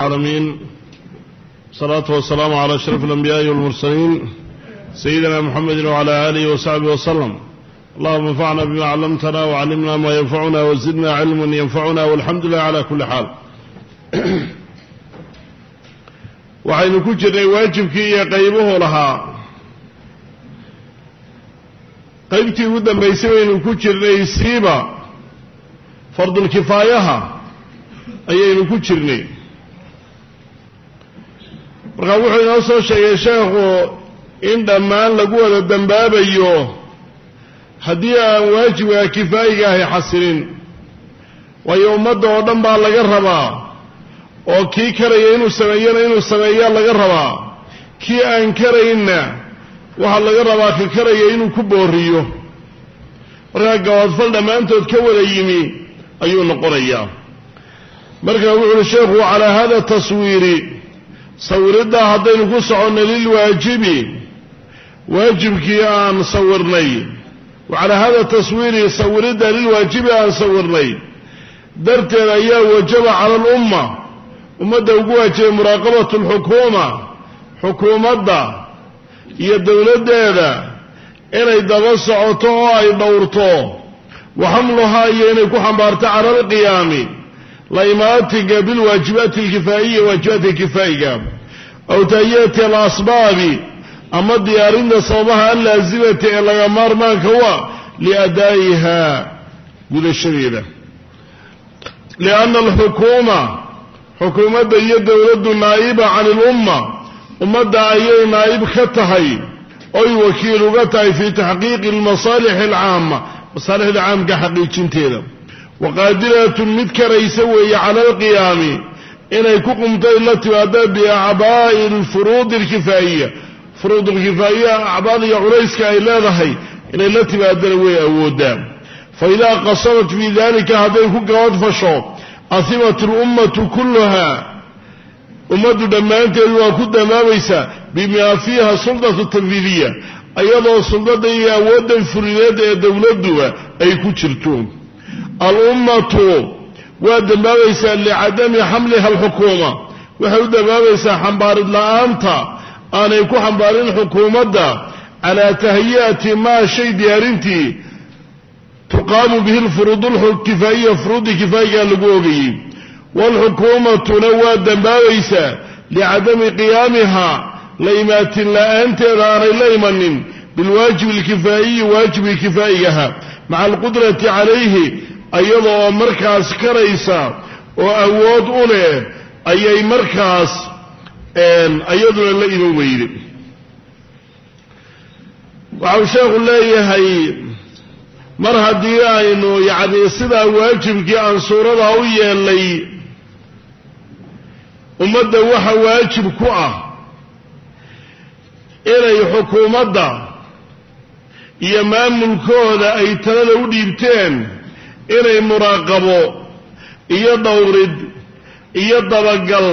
العالمين الصلاة والسلام على أشرف الأنبياء والمرسلين سيدنا محمد وعلى آله وصحبه وسلم اللهم انفعنا بما علمتنا وعلمنا ما ينفعنا وزدنا علما ينفعنا والحمد لله على كل حال waxaynu ku jirnay waajibkii iyo qaybuhu lahaa qaybtii ugu dambaysay baynu ku jirnay siiba fardulkifaayaha ayaynu ku jirnay markaa wuxuu inoo soo sheegay sheekhu in dhammaan lagu wada dembaabayo haddii aan waajibka kifaayiga ahay xasilin waayo ummadda oo dhan baa laga rabaa oo kii karaya inuu sameeyana inuu sameeyaa laga rabaa. Kii aan karaynna waxaa laga rabaa ka karaya inuu ku booriyo. Markaa gaboodfal dhammaantood ka wada yimi ayuu noqonayaa. Marka wuxu uhi sheekhu calaa hada taswiiri sawiriddaa haddaynu ku soconno lilwaajibi waajibkii aan sawirnay. Wa calaa hada taswiiri sawiridda lilwaajibi aan sawirnay. Darteed ayaa wajaba cala alumma ummadda ugu waajibay muraaqabatu alxukuuma xukuumadda iyo dowladdeeda inay daba socoto oo ay dhowrto. Wa xamluhaa iyo inay ku xambaarto cala alqiyaami laimaatinka bilwaajibaati alkifaa'iya waajibaadka kifaa'iga aw tahiyati alasbaabi ama diyaarinta sababaha allaasimati ee laga maarmaanka wa liadaa'iha gudashadeeda. Lianna alxukuuma xukuumadda iyo dowladdu naa'iba cani ilumma ummadda ayay naa'ib ka tahay oy wakiil uga tahay fii taxqiiqi almasaalixi alcaama masaalixda caamka waqaadiratun mid karaysa weeye cala alqiyaami inay ku qumtay la timaada biacbaa'i alfuruudi alkifaa'iya furuud alkifaa'iya acbaad culayska ay leedahay inay la timaadana way fa idaa qasarat fii dalika hadday ku gabadfasho ahimat alummatu kulluha ummaddu dhammaanteedu waa ku damaabaysaa bimaa fiiha suldatu tanfiidiya iyadoo suldada iyo awooddan fulineed ee dowladduba ay ku jirto alummatu waa dambaabaysaa licadami xamliha alxukuuma. Waxay u dambaabaysaa xambaarid la'aanta. Aanay ku xambaarin xukuumadda calaa tahyi'ati maa shay diyaarintii tuqaamu bihi lfuruudulkifaa'iya furuudi kifaayigaa lagu ogayey waalxukuumatuna waa dambaabaysaa licadami qiyaamiha la imaatin la'aanteeda aanay la imanin bilwaajibi alkifaa'iyi waajibkii kifaa'igaha maca alqudrati calayhi iyada oo markaas karaysa oo awood u leh ayay markaas iyaduna la iman weyde waxau sheekhu leeyahay mar haddii aynu yacni sidaa waajibkii aan suuradaa u yeelnay ummadda waxa waajib ku ah inay xukuumadda iyo maamulkooda ay talada u dhiibteen inay muraaqabo iyo dhowrid iyo dabagal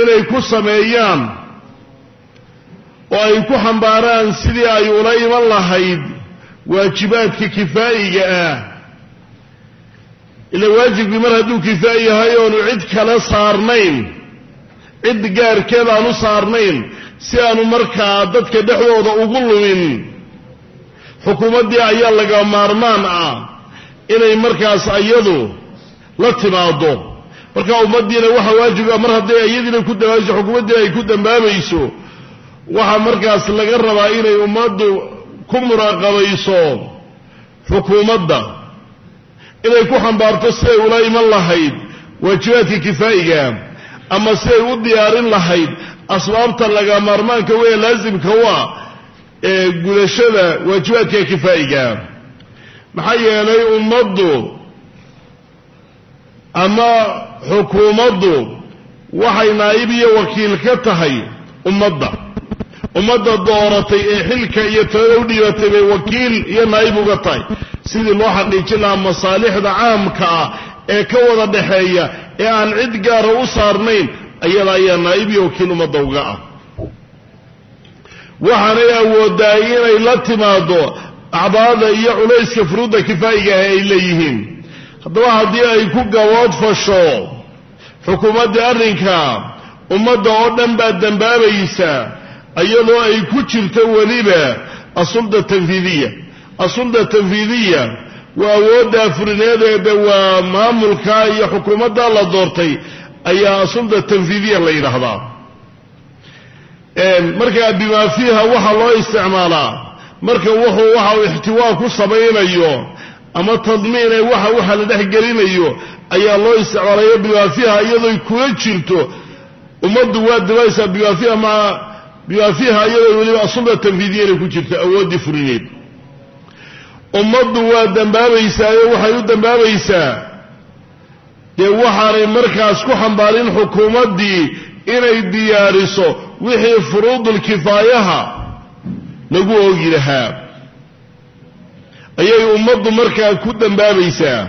inay ku sameeyaan oo ay ku xambaaraan sidii ay ula iman lahayd waajibaadka kifaa'iga ah. Ila waajibkii mar hadduu kifaa'i yahay oonu cid kale saarnayn cid gaarkeed aanu saarnayn si aanu markaa dadka dhexdooda ugu lumin xukuumaddii ayaa laga maarmaan ah inay markaas iyadu la timaado marka ummaddiina waxa waajiba mar hadday iyadiina ku dambaabayso xukuumaddiina ay ku dambaabayso waxaa markaas laga rabaa inay ummaddu ku muraaqabayso xukuumadda. Inay ku xambaarto siday ula iman lahayd waajibaadka kifaa'iga ama siday u diyaarin lahayd asbaabta laga maarmaanka weye laasimka waa ee gudashada waajibaadka kifaa'iga maxaa yeelay ummaddu ama xukuumaddu waxay naa'ib iyo wakiil ka tahay ummadda. Ummadda dooratay ee xilka iyo talada u dhiibatay bay wakiil iyo naa'ib uga tahay. Sidii loo xaqiijin lahaa masaalixda caamka ah ee ka wada dhaxeeya ee aan cid gaara u saarnayn ayada ayaa naa'ib iyo wakiil ummadda uga ah. Waxaanay awoodaa inay la timaado acdaada iyo culayska furuudda kifaa'iga ah ay leeyihiin. Haddaba haddii ay ku gabood fasho xukuumaddii arrinka ummadda oo dhan baa dembaabaysa iyadoo ay ku jirto weliba asulda tanfiidiya asulda tanfiidiya waa awoodda furineedeeda waa maamulka iyo xukuumadda la doortay ayaa asulda tanfiidiya la yidhaahdaa. Markaa bimaa fiiha waxaa loo isticmaalaa marka wuxuu waxa uu ixtiwaa ku samaynayo ama tadmiine waxa waxa la dhex gelinayo ayaa loo isticmaalayo bimaa fiiha iyadooy kula jirto. Ummaddu waa dabaysaa bimaa fiiha maa bimaa fiiha iyadoo weliba asulda tanfiidiyana ku jirto awooddii furineed ummaddu waa dembaabaysaayo waxay u dembaabaysaa dee waxaanay markaas ku xambaarin xukuumaddii inay diyaariso wixii furuudulkifaayaha lagu oogi lahaa ayay ummaddu markaa ku dembaabaysaa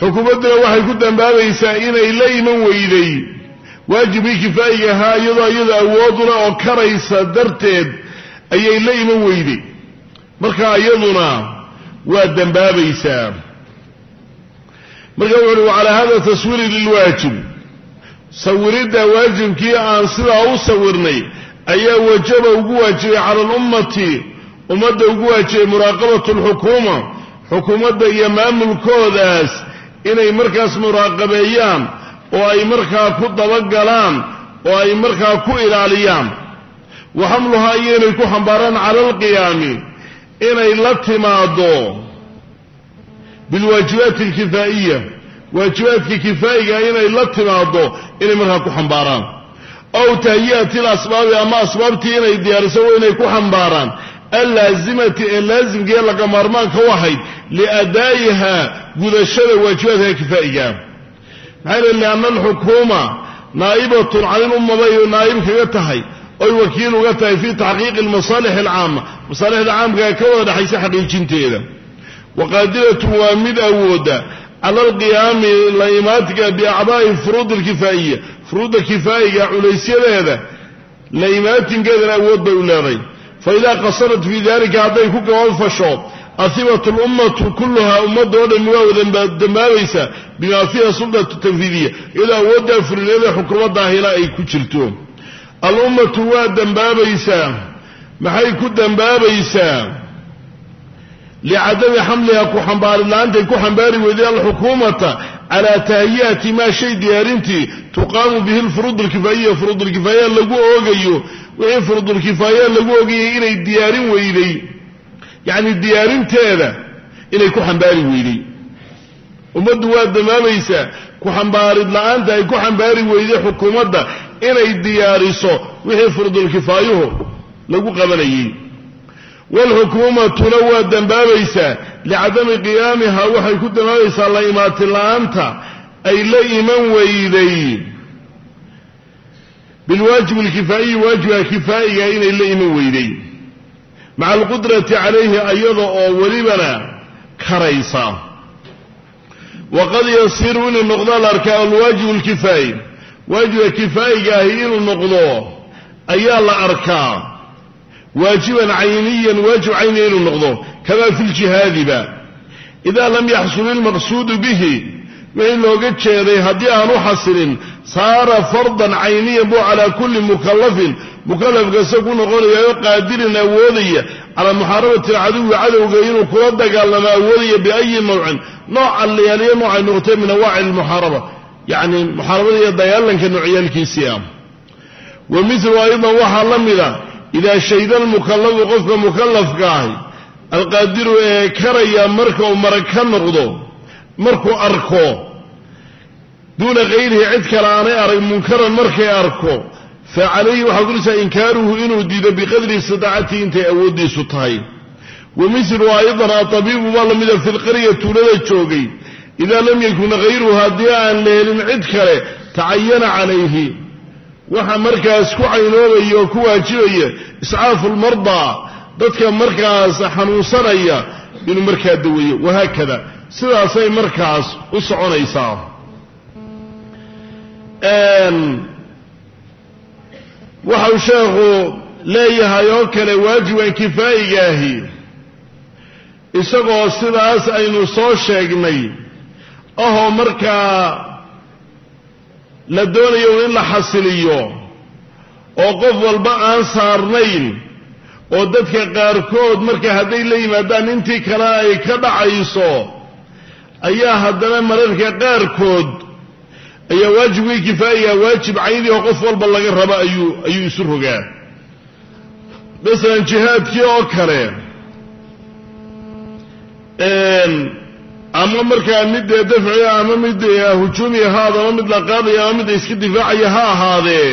xukuumadduna waxay ku dembaabaysaa inay la iman weyday. Waajibkii kifaayiga ahaa iyadoo iyada awooduna oo karaysa darteed ayay la iman weyday. Marka iyaduna waa dembaabaysaa marka wuxu uhi wacalaa hada taswiiri lilwaajib sawiridda waajibkii aan sidaa u sawirnay ayaa wajaba ugu waajibay cala alummati ummadda ugu waajibay muraaqabatu alxukuuma xukuumadda iyo maamulkoodaas inay markaas muraaqabeeyaan oo ay markaa ku dabagalaan oo ay markaa ku ilaaliyaan. Wa xamluhaa iyo inay ku xambaaraan cala alqiyaami inay la timaado bilwaajibaati alkifaa'iya. Waajibaadka kifaa'iga inay la timaado inay markaa ku xambaaraan ow tahyi'ati lasbaabi ama asbaabtii inay diyaariso wa inay ku xambaaraan allaazimati ee laazimkaee laga maarmaanka u ahayd liadaa'iha gudashada waajibaadka kifaa'iga maxaa yidhi lianna alxukuuma naa'ibatun cani lumma bay naa'ib kaga tahay oy wakiil uga tahay fii taxqiiqi almasaalix alcaama masaalixda caamkaa ka wada dhexaysa xaqiijinteeda waqaadiratun waa mid awooda cala alqiyaami la imaatiga biacdaa'i furuud alkifaa'iya furuudda kifaa'iga culaysyadeeda la imaatinkeedana awood bay u leeday. Fa idaa qasarat fii dalika hadday ku gabadfasho ahibat lummatu kulluhaa ummadda oo dhammi waa wada dembaabaysa bimaa fiiha suldatu tanfiidiya iyadoo awooddaa furineeda xukuumadda ahila ay ku jirto. Alummatu waa dembaabaysaa maxay ku dembaabaysaa licadami xamliha ku xambaarilaantay ku xambaari weyday alxukuumata calaa tahyi'ati maa shay diyaarintii tuqaamu bihi lfuruud alkifaaya lagu oogayo wixii furuudulkifaaya lagu ogayay inay diyaarin weyday yacni diyaarinteeda inay ku xambaari weyday ummaddu waa damaamaysaa ku xambaarid la'aanta ay ku xambaari weyday xukuumadda inay diyaariso wixii furuudulkifaayuhu lagu qabanayay waalxukuumatuna waa dembaabaysaa licadami qiyaamiha waxay ku dembaabaysaa la imaatin la'aanta ay la iman weyday. Bilwaajib alkifaa'iyi waajiba kifaa'iga inay la iman weyday. Maca alqudrati calayhi ayada oo welibana karaysa. Waqad yasiiru inuu noqdo la arkaa alwaajib alkifaa'i. Waajiba kifaa'iga ahi inuu noqdo ayaa la arkaa waajiban cayniyan waajib cayniya inuu noqdo. Kamaa fi ljihaadiba idaa lam yaxsul ilmaqsuudu bihi wixii looga jeeday haddii aan u xasilin saara fardan cayniyan buu calaa kulli mukallafin mukallaf kasta ku noqonayaoo qaadirin awoodaya calaa muxaarabati alcaduwi cadowga inuu kula dagaalamo awoodaya biayi nawcin. Nooca layaaliya noocay noqotee min awaaci almuxaaraba. Yacni muxaarabada iyo dagaalanka noocyaalkiisii ah. Wa milu aydan waxaa la mida idaa shahida almukallafu qofka mukallafka ahi alqaadiru ee karaya marka uu marag ka noqdo markuu arko duuna kayrihi cid kale aanay arag munkaran markay arko fa calayhi waxaa kulisaa inkaaruhu inuu diido biqadri istidaacatihi intay awooddiisu tahay wa milu aydan atabiibu baa lamida fi lqarya tuulada joogay idaa lam yakun hayruhu haddii aan la helin cid kale tacayana calayhi waxa markaas ku caynoobaya oo ku waajibaya iscaafu lmardaa dadka markaas xanuunsanaya inuu markaa daweeyo. Wahaakada sidaasay markaas u soconaysaa. Waxau sheekhu leeyahay oo kale waajiban kifaa'igaahi isagoo sidaas aynu soo sheegnay ahoo markaa la doonayo in la xasiliyo oo qof walba aan saarnayn oo dadka qaarkood marka hadday la yimaadaan intii kale ay ka dhacayso ayaa haddana mararka qaarkood ayaa waajibkii kifaayiga waajib cayni oo qof walba laga rabo ayuu ayuu isu rogaa. Masalan jihaadkii oo kale ama markaa mid dee dafciya ama mid hujuumi ahaad ama mid la qaadaya ama mid iska difaacaya ha ahaadee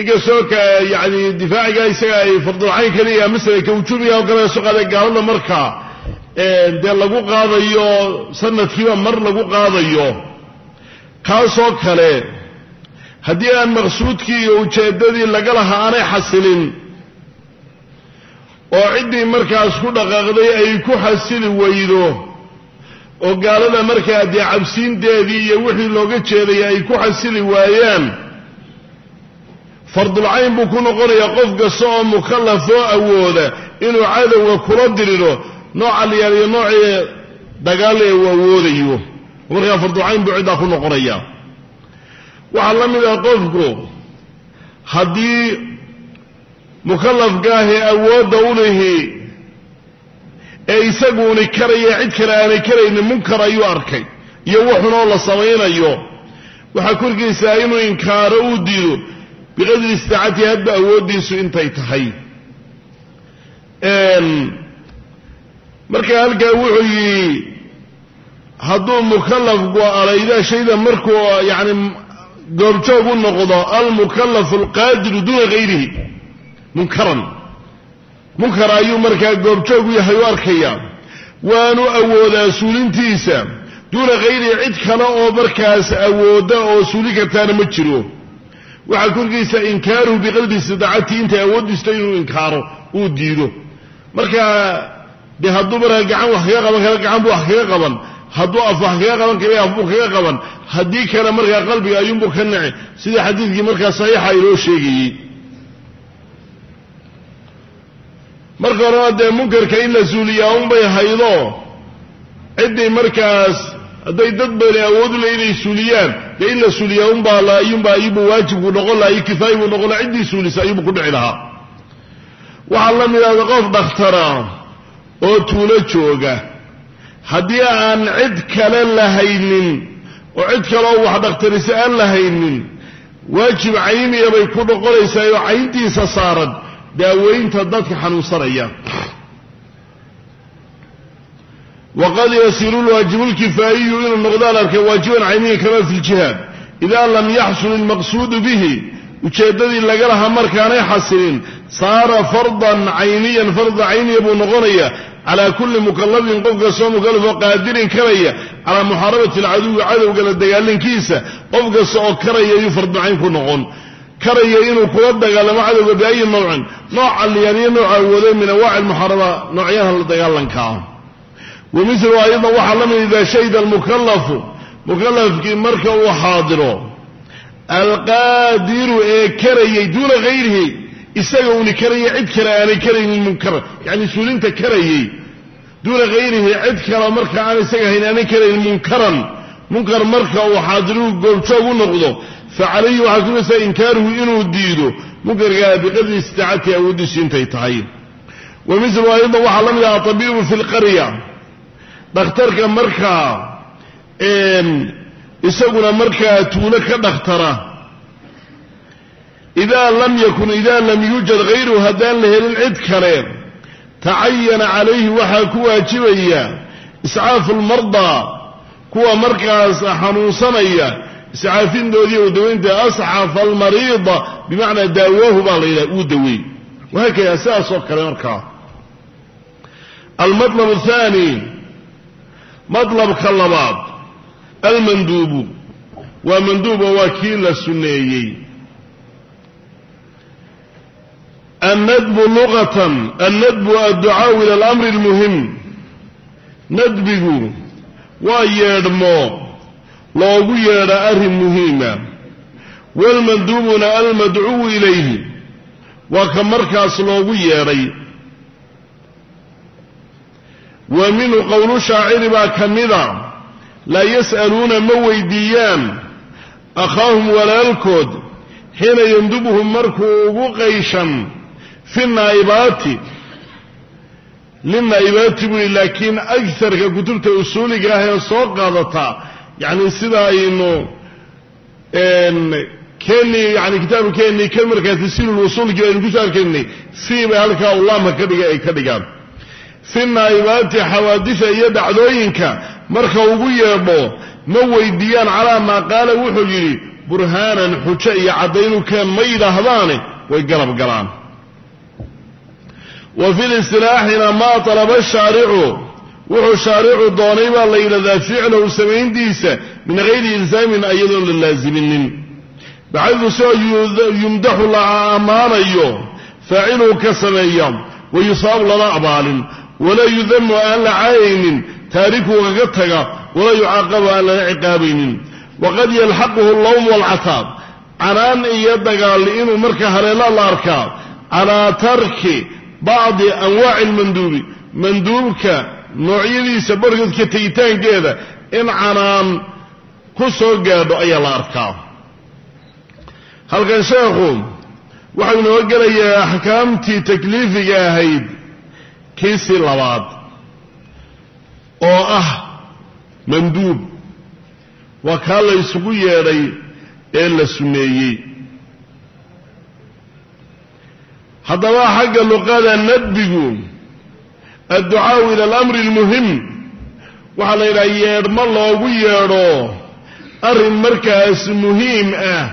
inkastoo ka yani difaaciga isaga ay fardulcayn kaliya masala ka hujuumiga oo kale soo qaada gaalada marka dee lagu qaadayo sanadkiiba mar lagu qaadayo. Kaasoo kale haddii aan maqsuudkii iyo ujeeddadii laga lahaa aanay xasilin oo ciddii markaas ku dhaqaaqday ay ku xasili weydo oo gaalada markaa dee cabsiinteedii iyo wixii looga jeedaya ay ku xasili waayaan fardulcayn buu ku noqonayaa qof kasta oo mukallaf oo awooda inuu cadowga kula diriro nooca liyaal iyo noocii dagaal ee uu awoodayo. Markaa fardulcayn buu ciddaa ku noqonaya. Waxaa la mid ah qofku haddii mukallafkaahi awoodda u lihi ee isaguuni karaya cid kale aanay karaynin munkar ayuu arkay iyo wuxunoo la samaynayo. Waxaa korkiisaa inuu inkaaro uu diido biqadri istiicati hadba awooddiisu intay tahay. Marka halkaa wuxuu yidhi hadduu mukallafku alayda shayda markuu yani goobjoog u noqdo almukallafu alqaadiru duuna gayrihi munkaran. Munkar ayuu markaa goobjoog u yahay u arkaya waanu awoodaa suulintiisa duuna gayrihi cid kale oo markaas awooda oo suulin kartaana ma jiro. Waxaa korkiisa inkaaruhu biqalbi istidaacatihi intay awooddiisto inuu inkaaro uu diido. Marka dee hadduu markaa gacan wax kaga qaban kara gacan buu wax kaga qaban. Hadduu af wax kaga qaban kara af buu kaga qaban. Haddii kale markaa qalbiga ayuunbuu ka naci. Sidii xadiidkii markaa saxiixa inoo sheegayey marka horena dee munkarka in la suuliyaa unbay haydo ciddii markaas hadday dad bani awoodi la inay suuliyaan dee in la suuliyaa unbaa la ayuunbaa ayuubuu waajibku noqon laha iyo kifaayi buu noqon laha ciddii suulisa ayuubuu ku dhici lahaa. Waxaa la midahda qof dhakhtara oo tuulo jooga. Haddii aan cid kale lahaynin oo cid kale oo wax dhakhtarisa aan lahaynin waajib cayniya bay ku noqonaysaa oo cayntiisa saaran daaweynta dadka xanuunsanaya. waqad yasiru lwaajibu lkifaayiyu inuu noqdaan arkay waajiban cayniyan kama fi ljihaad idaa lam yaxsul ilmaqsuudu bihi ujeeddadii laga lahaa markaanay xasilin saara fardan cayniyan farda cayniya buu noqonaya calaa kulli mukallafin qof kastoo mukallafoo qaadirin karaya calaa muxaarabati alcaduwi cadowga la dagaalankiisa qof kasta oo karaya ayuu farducayn ku noqon karaya inuu kula dagaalamo cadowga biayi nawcin nooca liyaaniyo nooca awoodo min anwaaci almuxaaraba noocyaha la dagaalankaa wa milu aydan waxaa la mid idaa shahida almukallafu. Mukallafkii marka uu xaadiro alqaadiru ee karayay duuna hayrihi isaga uuni karaya cid kale aanay karaynin munkar yani suulinta karayay. Duuna hayrihi cid kale marka aan isaga hayn aanay karaynin munkaran. Munkar marka uu xaadiruhu goobjoog u noqdo fa calayhi waxaa kulaysa inkaaruhu inuu diido munkarkaa biqadri istidaacati awooddiisu intay tahay wa milu waxaa la mid atabiibu fi lqarya dhakhtarka markaa isaguna markaa tuulo ka dhakhtara idaa lam yakun idaa lam yuujad hayruhu haddaan la helin cid kale tacayana calayhi waxaa ku waajibaya iscaafu lmardaa kuwa markaas xanuunsanaya iscaafindoodii u dawaynta asxafa almariida bimacnaa daawaahu baa la yidhaha uu daweey wahaakada sidaas oo kale markaa almatlab athani matlabka labaad almanduubu. Waa manduubo waa kii la sunneeyey. Annadbu luqatan annadbu adducaau ila alamri اlmuhim nadbigu waa yeedhmo loogu yeedha arrin muhiima waalmanduubuna almadcuwu ilayhi waa ka markaas loogu yeedhay. Wa minhu qowlu shaaciri baa ka mida laa yas'aluuna ma weydiiyaan akhaahum walaalkood xiina yandubuhum markuu ugu qayshan fi naa'ibaati. Linaa'ibaati buu yihi laakiin agarka kutubta usuuliga ah ee soo qaadata yacni sida aynu keni yani kitaabka keni kan markaa tasiilul usuulkii aynu ku soo arkaynay fii bay halkaa ulaamka ka dhiga ay ka dhigaan fi naa'ibaati xawaadisa iyo dhacdooyinka marka ugu yeedho ma weydiiyaan calaa maa qaala wuxuu yidhi burhaanan xujo iyo caddaynu keen ma yidhaahdaane way garab galaan. Wa fi listilaaxina maa talaba shaaricu wuxuu shaaricu doonay baa la yidhahdaa ficlahu samayntiisa min hayri ilsaamin iyadoon la laasiminin baxaydu soo yumdaxu la ammaanayo faaciluu ka sameeya wa yusaabu lana abaalin. Walaa yudamu aan la caayaynin taarikuu kaga taga walaa yucaaqabu aan lana ciqaabaynin. Waqad yalxaquhu allawm walcataab. Canaan iyo dagaalli inuu marka haleela la arkaa calaa tarki bacdi anwaaci lmanduubi manduubka noocyadiisa barhkoodka tegitaankeeda in canaan ku soo gaadho ayaa la arkaa. Halkan sheekhu waxau inoo gelayaa axkaamtii takliifiga ahayd kiisii labaad oo ah manduub. Waa kaa la ysugu yeedhay ee la sunneeyey. Haddaba xagga luqada nadbigu adducaau ila alamri almuhim. Waxaa la yidhaha yeedhma loogu yeedho arrin markaas muhiim ah.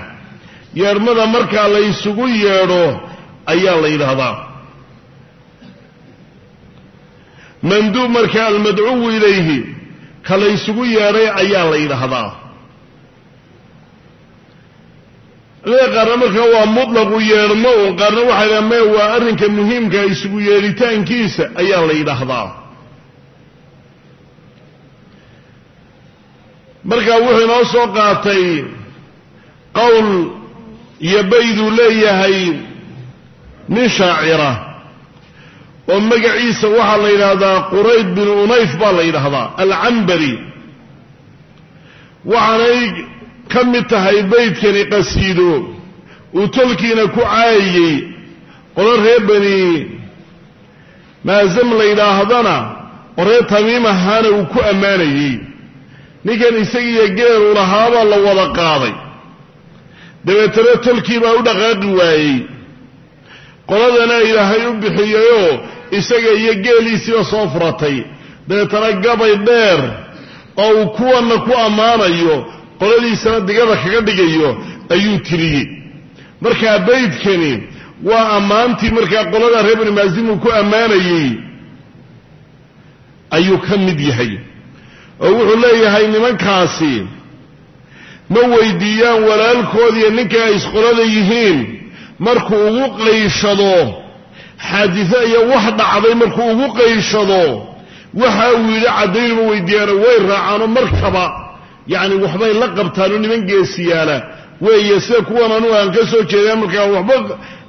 Yeedhmada markaa la ysugu yeedho ayaa la yidhaahdaa. Manduub markaa almadcuwu ilayhi ka la ysugu yeedhay ayaa la yidhaahdaa culimada qaarna markaa waa mutlaqu yeedhmo un qaarna waxay dhaha me waa arrinka muhiimka isugu yeedhitaankiisa ayaa la yidhaahdaa. Markaa wuxuu inoo soo qaatay qowl iyo bayduu leeyahay nin shaacira oo magaciisa waxaa la yidhaahdaa qurayd bin unayf baa la yidhaahdaa alcambari waxaanay ka mid tahay baydkani qasiido. Uu tolkiina ku caayayey qolo reer bani maasam la yidhaahdana oo reer tamiim ahaana uu ku ammaanayey ninkan isagiiyo geelu lahaabaa la wada qaaday. Dabeetana tolkii baa u dhaqaaqi waayey. Qoladana ilaahay u bixiyeyoo isaga iyo geeliisiiba soo furatay. Dabeetana gabay dheer oo uu kuwanna ku ammaanayo qoladiisana digada kaga dhigayo ayuu tiriyey markaa baydkani waa ammaantii markaa qolada reer bani maasim uu ku ammaanayey ayuu ka mid yahay. Oo wuxuu leeyahay nimankaasi ma weydiiyaan walaalkoodiiyo ninka ay isqolada yihiin. Markuu ugu qayshado xaadise iyo wax dhacday markuu ugu qayshado waxa uu yidhi caddaynuma weydiiyaano way raacaano markaba yacni waxbay la qabtaanoo niman geesiyaala. Weeye sida kuwan anu aan ka soo jeedaan markaa waxba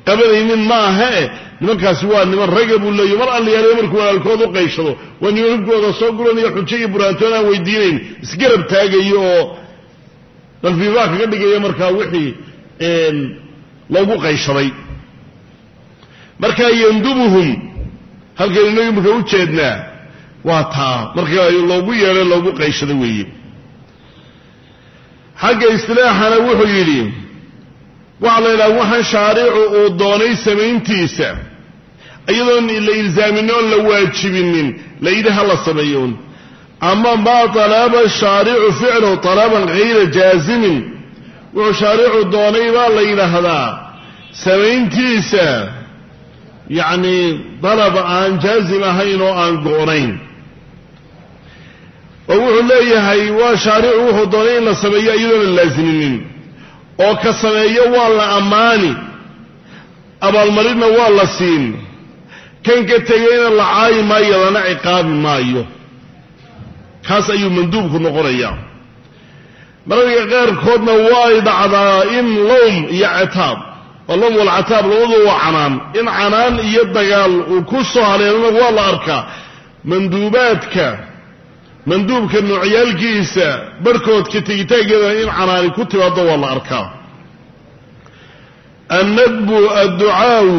qabanaynin ma ahae nimankaasi waa niman raga buu leeyahy mar allayaaliyo markuu walaalkood u qayshado waa niman hubkooda soo guranaya xujo iyo buraantoon aan weydiinayn. Isgarab taagayo oo dalfiibaa kaga dhigaya markaa wixii loogu qayshaday markaa yandubuhum halkaynu inagu marka u jeednaa waa taa. Marka loogu yeedhay loogu qayshada weeye xagga istilaaxana wuxuu yidhi waxaa la yidhaha waxaan shaaricu uu doonay samayntiisa iyadoon la ilzaamin oon la waajibinin la yidhi ha la sameeyoon ama maa talaba shaaricu ficlahu talaban hayra jaazimin wuxuu shaaricu doonay baa la yidhaahdaa samayntiisa yacni dalab aan jaazim ahayn oo aan go-nayn oo wuxuu leeyahay waa shaaricu wuxuu doonay in la sameeyo iyadoon la laasiminin oo ka sameeyo waa la ammaani abaalmarinna waa la siin kan ka tegayna la caayi maayo lana ciqaabi maayo. Kaas ayuu manduubku noqonayaa. Mararka qaarkoodna way dhacdaa in lowm iyo cataab lowm walcataab labadu waa canaan in canaan iyo dagaal uu ku soo haleelana waa la arkaa. Manduubaadka manduubka noocyaalkiisa barhkoodka tegitaankeeda in canaani ku timaado waa la arkaa. Annadbu adducaau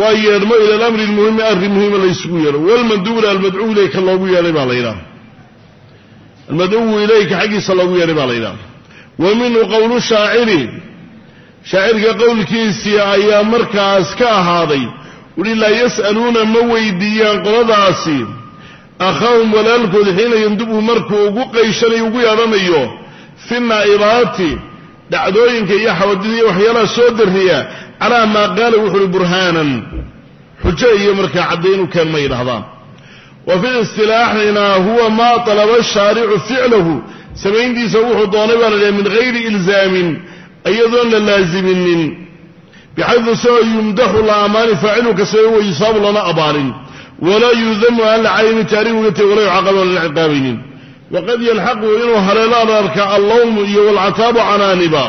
waa yeedhmo ila alamri lmuhimi arrin muhima laysugu yeedho. Walmanduubna almadcuu ilayka loogu yeedhay baa la yidhaha almadcuwu ilayka xaggiisa loogu yeedhay baa la yidhaha wa minhu qowlu shaaciri shaacirka qowlkiisii ayaa markaas ka ahaaday uhi laa yas'aluuna ma weydiiyaan qoladaasi akhaahum walaalkood xiina yandubu markuu ugu qayshanayo ugu yeedhanayo fi naa'ibaati dhacdooyinka iyo xawadida iyo waxyaalaha soo dariya calaa maa qaala wuxu uhi burhaanan xujo iyo markaa caddayn u keen ma yidhahdaan wa fi istilaaxina huwa maa talaba shaaricu ficlahu samayntiisa wuxuu doonay baa la dhahay min hayri ilzaamin iyadoon la laasiminin bixaydu sao yumdaxu la amaani faacilu kasaba wa lana abaanin walaa yuudamu aan cayni taariikh uga tegi walaa yucaqabu aan ciqaabaynin waqad yalxaqu inuu haleelaan arka allawmu iyo walcataabu canaaniba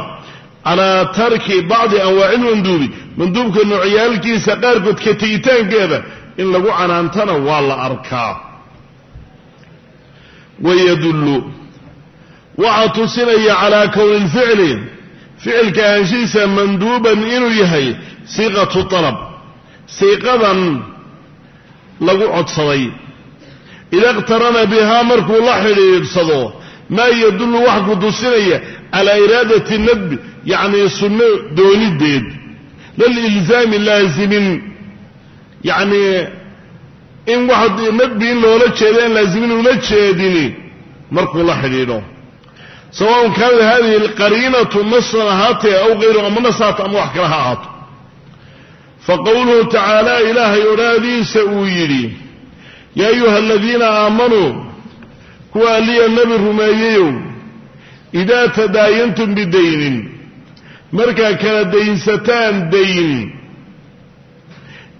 calaa tarki bacdi anwaaci lmanduubi manduubka noocyaalkiisa qaarkood ka tegitaankeeda in lagu canaantana waa la arkaa. Wayadullu waxaa tusinaya calaa kowni lficli ficilka ahaanshihiisa manduuban inuu yahay siiqatu alab siiqadan lagu codsaday. Ida iqtarana bihaa markuu la xidhiidhsado maa yadullu wax ku tusinaya calaa iraadati nadbi yacnii sunno doonideed. Lililzaami laasimin yacnii in wax nadbi in loola jeedo aan laasimin ula jeedini markuu la xidhiidho. Sawaun kaanat hadihi alqariinatu nasan ahaatee aw hayru ama nas haata ama wax kale ha ahaato fa qowluhu tacaala ilaahay odhaahdiisa uu yidhi yaa ayuha aladiina aamanuu kuwa alliya nebi rumeeyeyow idaa tadaayantum bidaynin markaa kala daynsataan dayn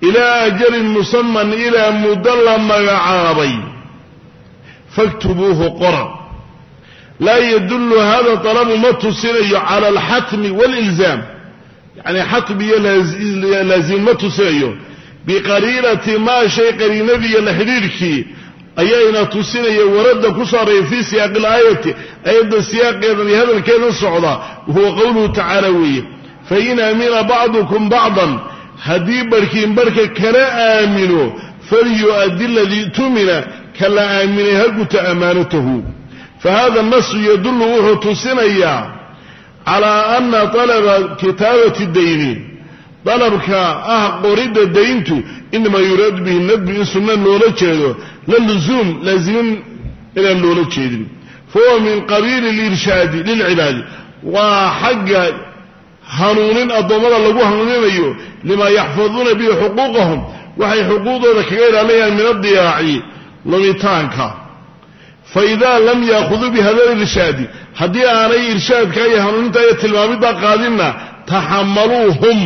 ilaa ajalin musaman ilaa muddo la magacaabay faktubuuhu qora laa yadullu hada talabu ma tusinayo cala alxatmi walilzaam yacni xatmi iyo laazim ma tusinayo biqariinati maa shay qariinadiiyo la xidhiidhkii ayayna tusinaya waradda ku soo araya fii siyaaqi ilaayati ayadda siyaaqeedan iyo hadalkeedan socda wahuwa qowluhu tacaala weeye fain aamina bacdukum bacdan haddii barhkiin barhka kala aamino falyu'addi aladii tumina kala aaminay ha guta ammaanatahu. Fahada nasu yadullu wuxuu tusinayaa calaa ana alaba kitaabati dayni dalabka ah qoridda dayntu inamaa yuraadu bihi nadbi in sunna loola jeedo la luzuum laazimin inaan loola jeedin. Fahuwa min qabiili lirshaadi lilcibaadi. Waa xagga hanuunin addoommada lagu hanuuninayo limaa yaxfaduuna bihi xuquuqahum. Waxay xuquuqdooda kaga ilaalinayaan min adiyaaci lumitaanka faidaa lam yaakuduu bihada irshaadi haddii aanay irshaadka iyo hanuuninta iyo tilmaamidda qaadinna taxamaluuhum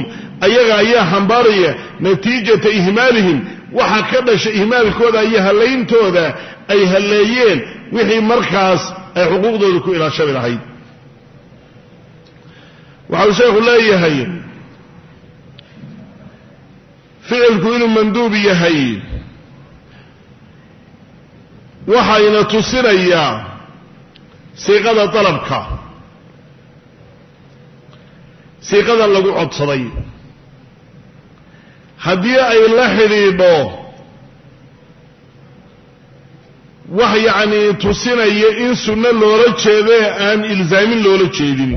ayaga ayaa xambaaraya natiijata ihmaalihim waxa ka dhashay ihmaalkooda iyo hallayntooda ay halleeyeen wixii markaas ay xuquuqdooda ku ilaashami lahayd waxau sheekhu leeyahay ficilku inuu manduub yahay waxayna tusinayaa siiqada dalabka. Siiqada lagu codsaday. Haddii ay la xidhiidho wax yacnii tusinaya in sunno loola jeedee aan ilzaamin loola jeedin.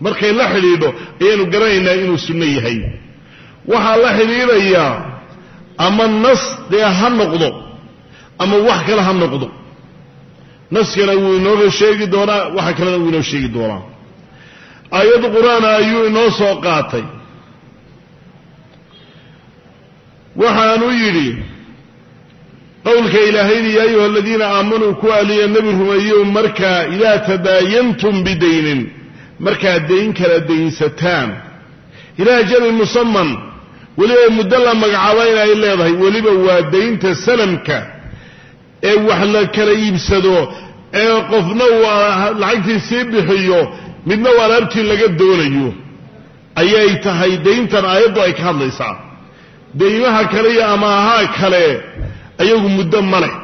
Markay la xidhiidho ayaanu garanaynaa inuu sunno yahay. Waxaa la xidhiidhayaa ama nas dee ha noqdo ama wax kale ha noqdo. Naskana wuu inooga sheegi doonaa waxa kalena wuu inoo sheegi doonaa. Aayad qur'aana ayuu inoo soo qaatay. Waxaanu yidhi qowlka ilaahayni yaa ayuha aladiina aamanuu ku aliya nebi rumeeyow markaa idaa tadaayantum bidaynin markaad dayn kala daynsataan ilaa ajalin musaman weliba muddo la magacaaba ay leedahay weliba waa daynta salamka ee wax la kala iibsado ee qofna waa lacagtii sii bixiyo midna waa alaabtii laga doonayo. Ayay tahay dayntan aayaddu ay ka hadlaysaa. Daymaha kale iyo amaahaa kale ayagu muddo ma leh.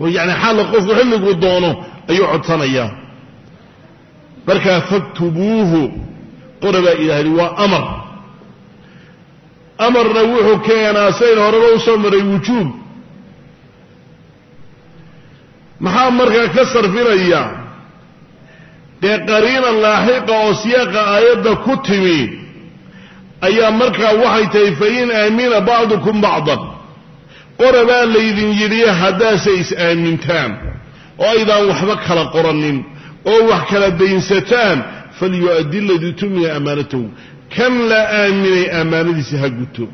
Oo yacni xaalla qofku xilliguu doono ayuu codsanayaa. Markaa faktubuuhu qora baa ilaahay waa amar. Amarna wuxuu keenaa sayn horeba u soo maray wujuub maxaa markaa ka sarfinaya? Dee qariina laaxiqa oo siyaaqa aayadda ku timi ayaa markaa waxay tahay fa in aamina bacdukum bacdan. Qora baa laydin yidhi haddaase is-aamintaan oo aydaan waxba kala qoranin oo wax kala daynsataan falyu-addi ladii tumina ammaanatahu kan la aaminay ammaanadiisi ha guto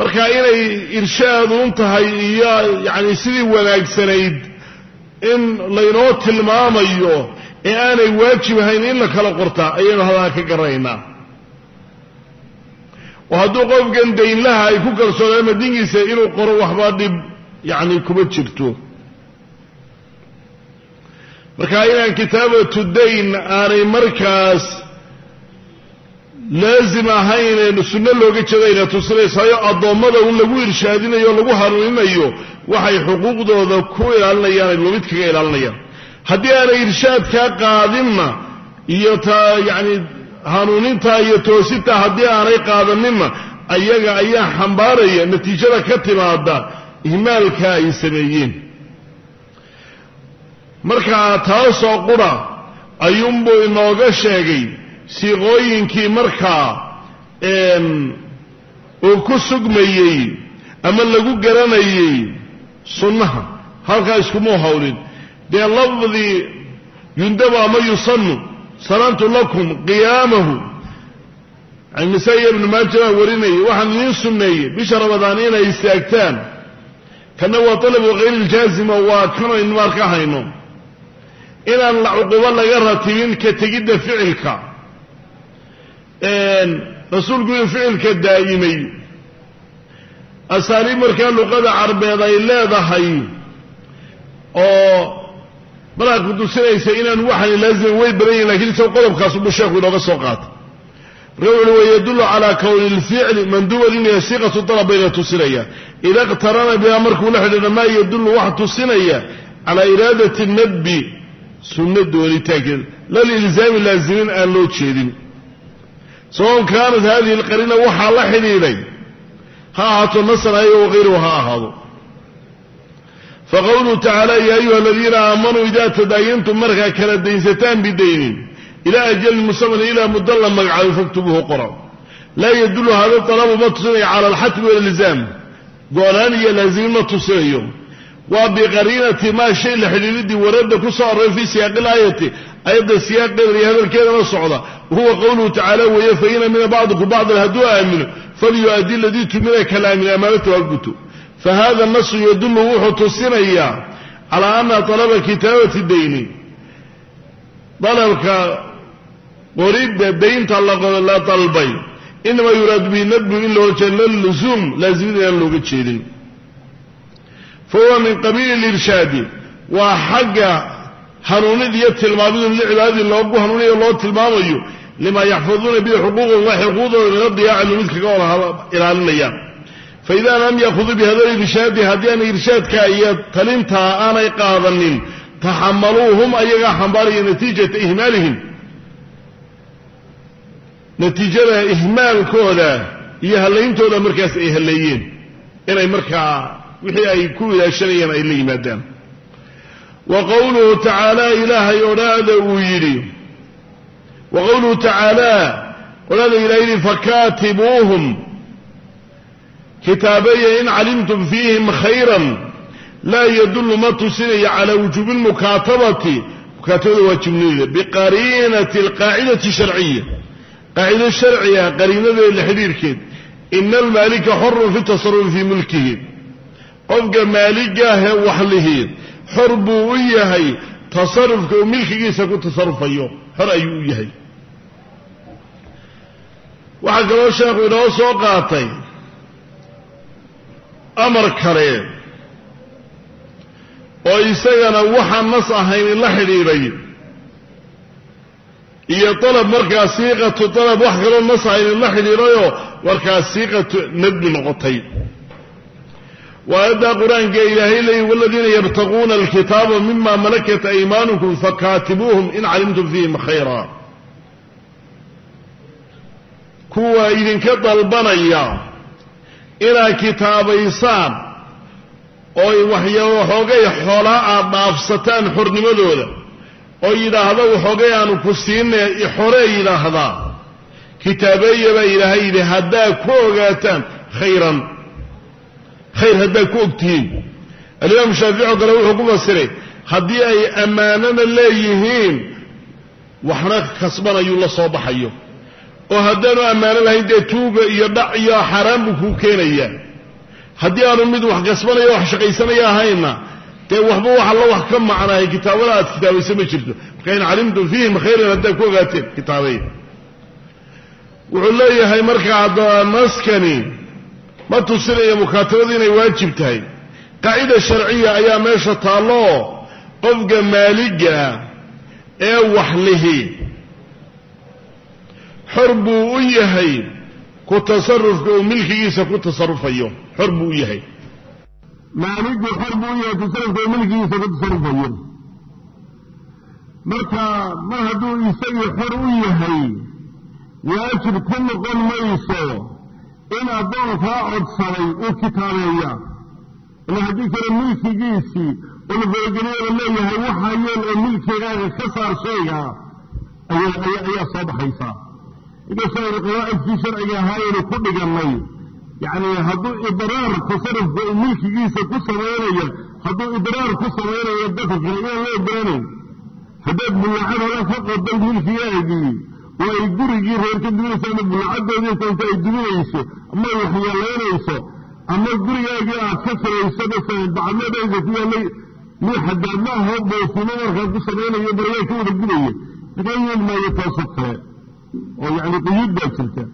marka inay irshaaduun tahay iyo yacni sidii wanaagsanayd in laynoo tilmaamayo ee aanay waajib ahayn in la kala qortaa ayaynu hadaa ka garanaynaa oo hadduu qofkan daynlaha ay ku kalsoonaan madingiisa inuu qoro waxba dhib yacni kuma jirto. Marka inaan kitaabatu dayn aanay markaas laazim ahaynaynu sunno looga jeedayna tusinaysayo addoommada un lagu irshaadinayo o lagu hanuuninayo waxay xuquuqdooda ku ilaalinayaan ay lumid kaga ilaalinayaan. Haddii aanay irshaadkaa qaadinna iyo taa yacni hanuunintaa iyo toosintaa haddii aanay qaadaninna ayaga ayaa xambaaraya natiijada ka timaada ihmaalka ay sameeyeen. Markaa taasoo qura ayuunbuu inooga sheegay siiqooyinkii markaa uu ku sugmayey ama lagu garanayey sunnaha. Halkaa iskumuu hawlin. Dee lafdii yundabu ama yusanu sanantu lakum qiyaamahu. Nisaa-iya ibnu maaja baa waxaan idiin sunneeyey bisha ramadaan inay istaagtaan. Kana waa talabu hayr iljaazima waa kanaynu marka hayno. Inaan cuqubo laga ratibin ka tegidda ficilka rasuulku inuu ficilka daa'imay asaaliib markaa luqada carbeed ay leedahay oo markaa kutusinaysa inaan waxani laazima way badan yahin laakiin isago qodobkaasubuu sheekhu inooga soo qaatay. Wuxuui wayadullu calaa kowni lficli manduuban inay siiqatu dalab bayna tusinaya ida iqtarana bihaa markuu la xidhiidha maa yadullu waxa tusinaya calaa iraadati nadbi sunno doonitaankeeda lalilzaami laazimiin aan loo jeedin sawaon kaanat hadihi alqariina waxaa la xidhiidhay. Ha ahaato nasan ayago waqayruhu ha ahaado. Faqowluhu tacaala ya ayuha aladiina aamanuu idaa tadaayantum markaa kala daynsataan bidaynin ilaa ajalin musaman ilaa muddo la magacaabo faktubuuhu qora laa yadullu hada talabu ma tusinayo cala alxatmi walilzaam go-naan iyo laazimiin ma tusinayo waa biqariinati maa shay la xidhiiridii waradda ku soo array fii siyaaqi laayati ayadda siyaaqeedan iyo hadalkeedana socda wahuwa qowluhu tacaala weeye fain amina bacdukum bacdan hadduu aamino falyu'addi ladii tumina kala aamina amaanatahu ha guto fahada nasu yadullu wuxuu tusinayaa calaa ana talaba kitaabati dayni. Dalabka qoridda daynta la dalbay inamaa yuraadu bihi nadbu in looga jeedo lalusuum laazimid inaan looga jeedin. Waa xagga hanuunid iyo tilmaamidu licibaadadii loogu hanuunayo loo tilmaamayo limaa yaxfaduuna bihi xuquuqahum xuquuqdooda min adiyaaci lumid kaga ilaalinayaan. Faida lam yakhuduu bihada lirshaadi haddii aan irshaadka iyo talintaa aanay qaadanin taxamaluuhum ayagaa xambaaraya natiijata ihmaalihim. Natiijada ihmaalkooda iyo hallayntooda markaas ay halleeyeen inay markaa wixii ay ku ilaashanayeen ay la yimaadaan wa qowluhu tacaala ilaahay odhaada uu yidhi. Wa qowluhu tacaala odhaada ilahay yidhi fakaatibuuhum kitaabeeya in calimtum fiihim khayran laa yadullu ma tusinaya calaa wujuubi lmukaatabati mukaatabada waajibnideeda biqariinati alqaacidati sharciya qaacido sharciga qariinadeeda xidhiirkeed. Ina almaalika xorun fi tasarufi mulkihi. Qofka maaligaahe waxlihi xor buu u yahay tasarufka uu milkigiisa ku tasarufayo xor ayuu u yahay. Waxaa kaloo sheekhu inoo soo qaatay amar kale oo isagana waxaan nas ahayn la xidhiidhay iyo dalab markaa siiqatu dalab wax kaloo nas ahayn la xidhiidhayoo markaa siiqatu nadbi noqotay waayaddaa qur'aanka ilaahay leeyi waladiina yabtaquuna alkitaaba mima malakat aymaanukum fakaatibuuhum in calimtum fiihim khayra. Kuwa idinka dalbanaya inaad kitaabaysaan oo waxoogay xoolaa aad dhaafsataan xornimadooda oo yidhaahda waxoogay aanu ku siinay xoree yidhaahdaa kitaabeeya baa ilaahay yidhi haddaad ku ogaataan khayran khayr haddaad ku ogtihiin. Alimaam shaafici kale wuxuu ku fasiray haddii ay ammaanana leeyihiin waxna kasbanayuu la soo baxayo. Oo haddaanu ammaano lahayn dee tuuga iyo dhac iyo xaaraan buu kuu keenayaa. Haddii aanu mid wax kasbanaya wax shaqaysanaya ahayna dee waxba wax alla wax ka macnaahay kitaabada aad kitaabaysa ma jirto. Marka in calimtum fiihim khayran haddaad ku ogaateen kitaabaya wuxuu leeyahay marka haddaba naskani ma tusinayo mukaatabadu inay waajib tahay. Qaacida sharciya ayaa meesha taalloo qofka maaliga ee wax lihi. Xor buu u yahay ku tasarufka uu milkigiisa ku tasarufayo xor buu u yahay. Maaligu xor buu u yahay tasarufka uu milkigiisa ku tasarufayo marka mar hadduu isagii xor u yahay waajib ku noqon mayso in addoonkaa codsaday uu kitaabeeya ila haddii kale milkigiisii oo la leeyahay waxaa yeel oo milkigaaga ka saar shaygaa ayaa soo baxaysaa inkastoo aynu qawaa'idkii sharciga ahaayaynu ku dhigannay yacni hadduu idraar tasarufka uu milkigiisa ku samaynaya hadduu idraar ku samaynayo dadka kale inaan la ogolaanayn haddaad bullacad hore ka qoday milkigaagii oo ay gurigii reer ka duminayso ama bullacadoodii koonta ay duminayso ama ay waxyeelaynayso ama gurigaagii aad ka salayso masalan bacmadayda ku yaallay mid xadaadma ahoo boofimo markaa ku samaynayo barayaa ka wada gubaya laga yeeli maayo taasoo kale oo yacni quyuud baa jirta.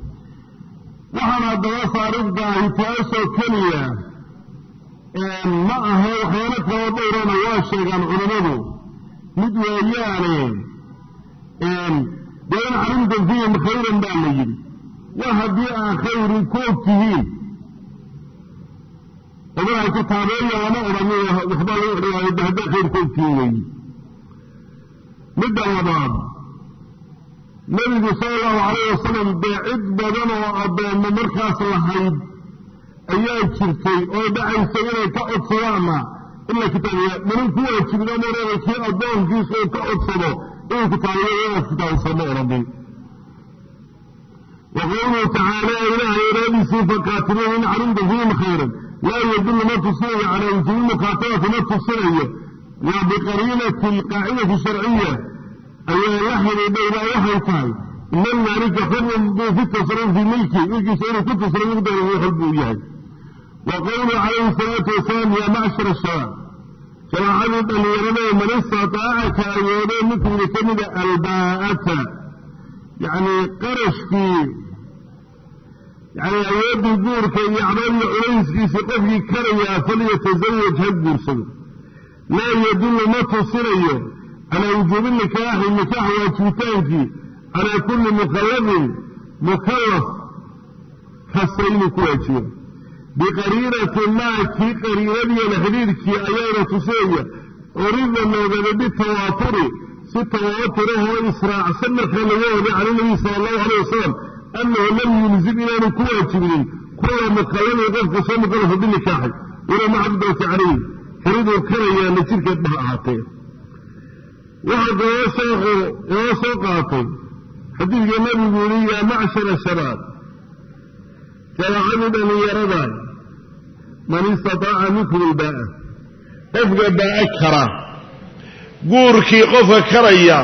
Waxaan haddaba faaribka ahi taasoo keliya ma aha waxyaalo kaloo dhowrana waa sheegaan culammadu mid waayaane dee in calimtum khayran baa la yidhi waa haddii aa khayri ku og tihiin odaha kitaabeeya lama odhanin waxbaa lagu de haddaa khayr ku tihiin weyi midda labaad nebigu sala allahu calayh wasalam dee cid badan oo addoommo markaas lahayd ayaa jirtay oo dhacaysa inay ka codsadaanna in la kitaabiya manin ku waajibin kii addoonkiisa uu ka codsado inuu kitaabiyo inaad kitaabiso ma odhanin wa qowluhu tacaala ilaahay iraadiisii fakaatibuun in calimtum fiihim khayran laa yadullu ma tusinayo calaa wujuubi mukaatabati ma tusinayo waa biqariinati alqaacidati sharciya ayaa la xidhiidhaydaa waxay tahay ina maalika xurun buu fi tasarruf fii milki milkiisa inuu ku tasarruf doono xor buu yahay wa calayhi salaatu wasalaam yaa macshar shabaab jamaacadii dhallinyarada man istataaca ka awoodee minkumida ka mida albaa'ata yacni qarashkii yani awooddii guurka iyo acmaaliyo culayskiisii qofkii karayaa falyataزawaj ha guursado. Laa yadullu ma tusinayo calaa wujuubi nikaaxi nikaax waajibitaankii calaa kulli mukallafin mukallaf kasta inuu ku waajibo biqariinati maa kii qariinadiina xidhiidhkii ayaana tusinaya urida noogada bitawaaturi si tawaaturahoo israacsan markaa laga waday cala nabiy sala allahu alayh wasalam annahu lam yulzim inaanu ku waajibinin kuwa mukallafin qofka soo mukallafa binikaaxi wala macbudowka calayh xidhiiduu karayaana jirkeed bah ahaatee waxaa inoo soo qaatay xadiidka nabigu yihi yaa macshara shabaab jamaacadii dhallinyarada man istataaca minkum ilbaa'a qofka baa'e kara guurkii qofka karaya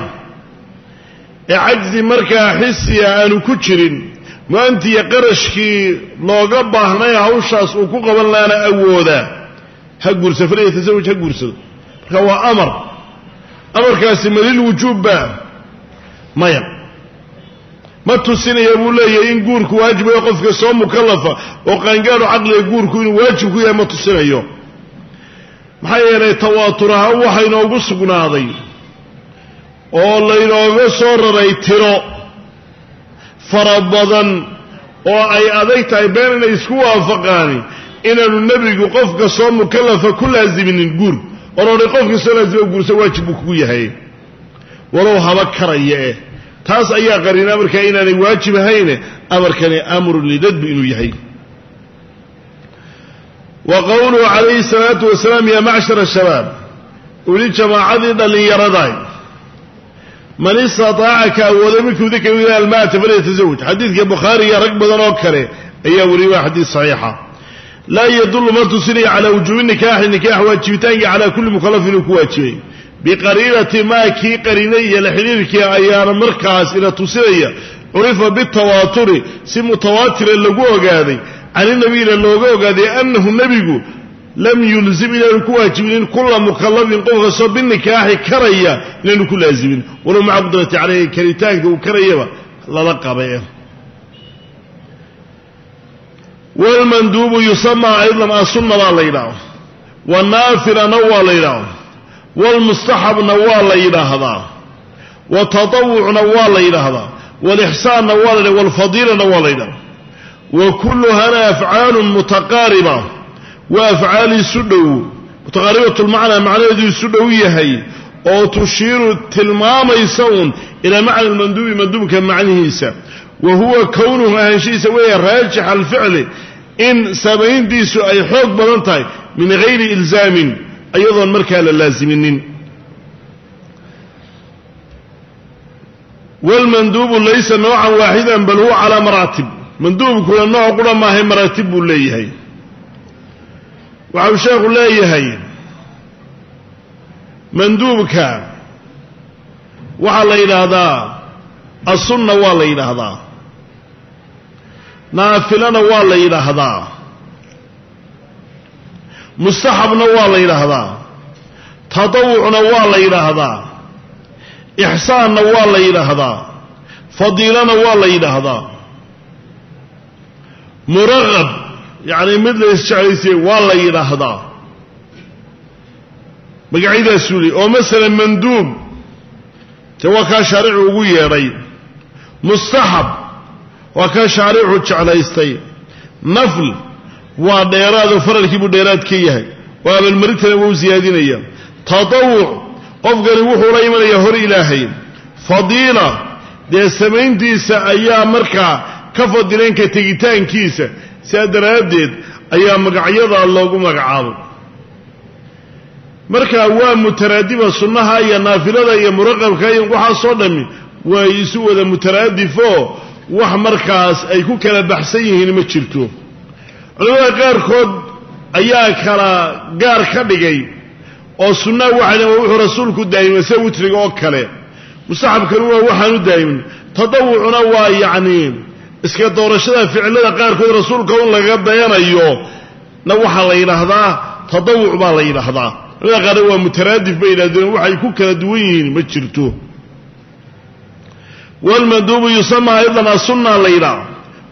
ee cajzi markaa xisiya aanu ku jirin mu'antiya qarashkii looga baahnay hawshaas uu ku qaban laana awooda ha guursa falyatasawaj ha guursado marka waa amar. Amarkaasi malil wujuubba maya ma tusinaya buu leeyahay in guurku waajibayo qofka soo mukallafa oo qaangaadho caqliga guurku inuu waajib ku yahay ma tusinayo. Maxaa yeelay tawaatur ahaan waxa inoogu sugnaaday oo laynooga soo raray tiro fara badan oo ay adag tahay been inay isku waafaqaani inaanu nebigu qof kastoo mukalafa ku laasiminin guur. Orodhay qof kastoo laasima guursa waajib buu kugu yahay. Walow haba karaya eh taas ayaa qariinaa markaa inaanay waajib ahayne amarkani amrun lidadbi inuu yahay. Wa qowluhu calayhi salaatu wasalaam yaa macshara shabaab uli jamaacadii dhallinyaraday man istataaca ka awooda minkuu dikr ila almaata falyatazawaj xadiidka bukhaari rag badan oo kale ayaa weli waa xadiid saxiixa. Laa yadullu ma tusinaya calaa wujuubi nikaaxi nikaax waajibitaanki calaa kulli mukallaf inuu ku waajibay biqariinati maa kii qarinay iyo la xidhiirkii ayaana markaas ina tusinaya curifa bitawaaturi si mutawaatira lagu ogaaday caninabiyina looga ogaaday annahu nebigu lam yulzim inaanu ku waajibinin kula mukallafin qof kastoo binikaaxi karaya inaanu ku laasimin walow maca qudrati caleyhi karitaanka uu karayaba lala qabe wlmanduubu yusamaa aydan asunna baa la yidhaahda wanaafilana waa la yidhaahda wlmustaxabna waa la yidhaahdaa watatawucna waa la yidhaahdaa walixsaanna waa la walfadiilana waa la yidhahda wa kulluhana afcaalun mutaqaariba waa afcaal isu dhow mutaqaaribatu lmacnaa macnaheedu isu dhow yahay oo tushiiru tilmaamaysa uun ilaa macna lmanduubi manduubka macnihiisa wa huwa kownuhu ahaanshihiisa weeye raajixa alficli in samayntiisu ay xoog badan tahay min gayri ilzaamin iyadoon markaa la laasiminin wlmanduubu laysa noocan waaxidan bal huwa calaa maraatib. Manduubkuna nooc qura maahay maraatib buu leeyahay. Waxau sheekhu leeyahay manduubka waxaa la yidhaahdaa asunna waa la yidhaahdaa. Naafilana waa la yidhaahdaa mustaxabna waa la yidhaahdaa. Tadawucna waa la yidhaahdaa. Ixsaanna waa la yidhaahdaa. Fadiilana waa la yidhaahdaa. Muraqab yacni mid la isjeclaysiyey waa la yidhaahdaa. Magacyadaasuu li oo masalan manduub te waa kaa shaaricu ugu yeedhay. Mustaxab waa kaa shaaricu jeclaystay. Nafl waa dheeraadoo faralkii buu dheeraad ka yahay. Oo abaalmarintana wuu siyaadinaya tatawuc qofkani wuxuu la imanayaa hor ilaahay. Fadiila dee samayntiisa ayaa markaa ka fadileen ka tegitaankiisa. Sidaa daraaddeed ayaa magacyada loogu magacaabay marka waa mutaraadiba sunnaha iyo naafilada iyo muraqabka iyo waxaasoo dhammi way isu wada mutaraadifoo wax markaas ay ku kala baxsan yihiin ma jirto culamada qaarkood ayaa kala gaar ka dhigay oo sunnaha waxay waa wuxuu rasuulku daa'imay sida witriga oo kale. Mustaxabkanu waa waxaan u daa'imin tadawucuna waa yacni iska doorashada ficilada qaarkood rasuulka un lagaga dayanayo na waxaa la yidhaahdaa tadawuc baa la yidhaahdaa. Culamada qaarna waa mutaraadif bay yidhahdeen waxay ku kala duwan yihiin ma jirto. Wlmanduubu yusamaa aydan asunna la yidhaah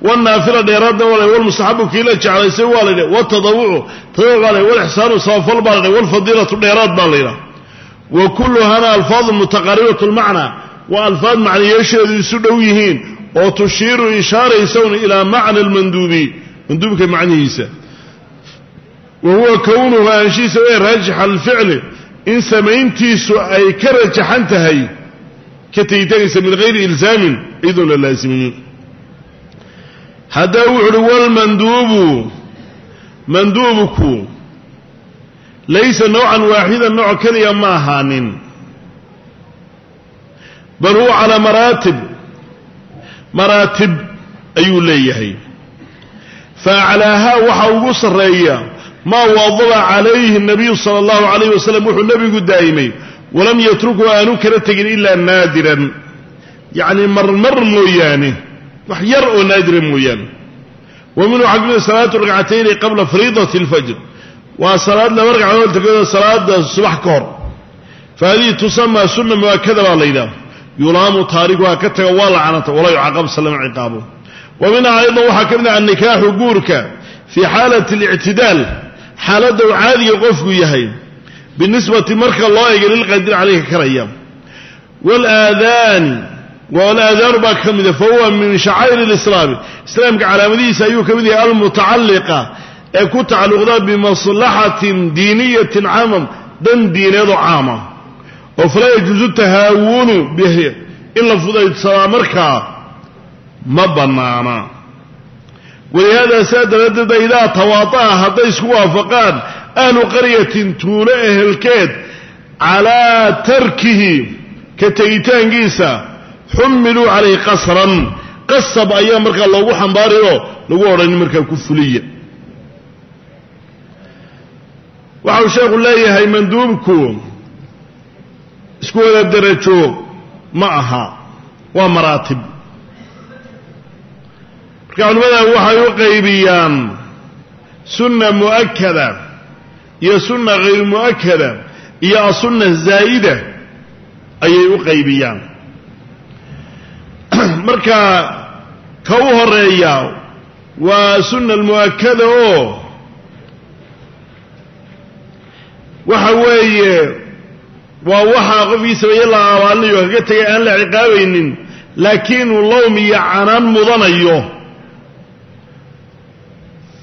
wnaafila dheeraadna waa la wlmustaxabu kii la jeclaysay waa la yidhah wtadawucu tadawuc baa la walixsaanu sabafal baa la yidhah walfadiilatu dheeraad baa la yidhah wa kulluhana alfaadun mutaqaaribatu lmacnaa waa alfaad macnayeesheedu isu dhow yihiin oo tushiiru ishaaraysawn ilaa macna almanduubi manduubka macnihiisa wa huwa kownuhu aanshiisa ee raajixa alficli in samayntiisu ay ka rajaxan tahay ka laasiminin haddaa wuxu uhi walmanduubu manduubku laysa noocan waaxidan nooc keliya ma ahaanin. Bal huwa calaa maraatib maraatib ayuu leeyahay. Fa aclaahaa ugu sarreeya maa waadaba calayhi nabiyu sala allahu calayh wasalam wuxuu nebigu daa'imay walam yatrukhu aanu kala tegin ilaa naadiran. Yacni marmar mooyaane wax yar oo naadira ah mooyaane. Wa minhu waxaa ka mid salaatu ragcatayni qabla fariidati اlfajr waa salaad laba ragcadood tukada salaada subax ka hor. Fahadihi tusamaa sunna muakada baa la yidhaaha yulaamu taarikuhaa ka taga waa lacanata walaa yucaqab se ciqaabo wa minhaa aydan waxaa ka mid ah annikaaxu guurka fii xaalati اlictidaal xaaladda uu caadiga qofku yahay binisbati marka loo ega lilqadir calayka karaya. Waalaadaani walaadaanu baa ka mida fahuwa min shacaa'ir اlislaami islaamka calaamadihiisa ayuu ka mid yahay almutacalliqa ee ku tacalluqda bimaslaxatin diiniyatin caamam dan diineedoo caama oo falaa yajuusu tahaawunu bihi in la fudaydsadaa markaa ma bannaana walihaada saa daraaddeed idaa tawaada'a hadday isku waafaqaan ahlu qaryatin tuulo ehelkeed calaa tarkihi ka tegitaankiisa xumiluu calayhi qasran. Qasab ayaa markaa loogu xambaari oo lagu odhan markaa ku fuliya. Waxau sheekhu leeyahay manduubku isku wada derajo ma aha waa maraatib. Marka culimmada waxay u qaybiyaan sunna mu'akada iyo sunna hayr mu'akada iyo asunna zaa'ida ayay u qaybiyaan marka ka u horreeya waa sunna almu'akada oo waxa weeye waa waxaa qofkii sameeye la abaalinayo kaga tegay aan la ciqaabaynin laakiinuu lowm iyo canaan mudanayo.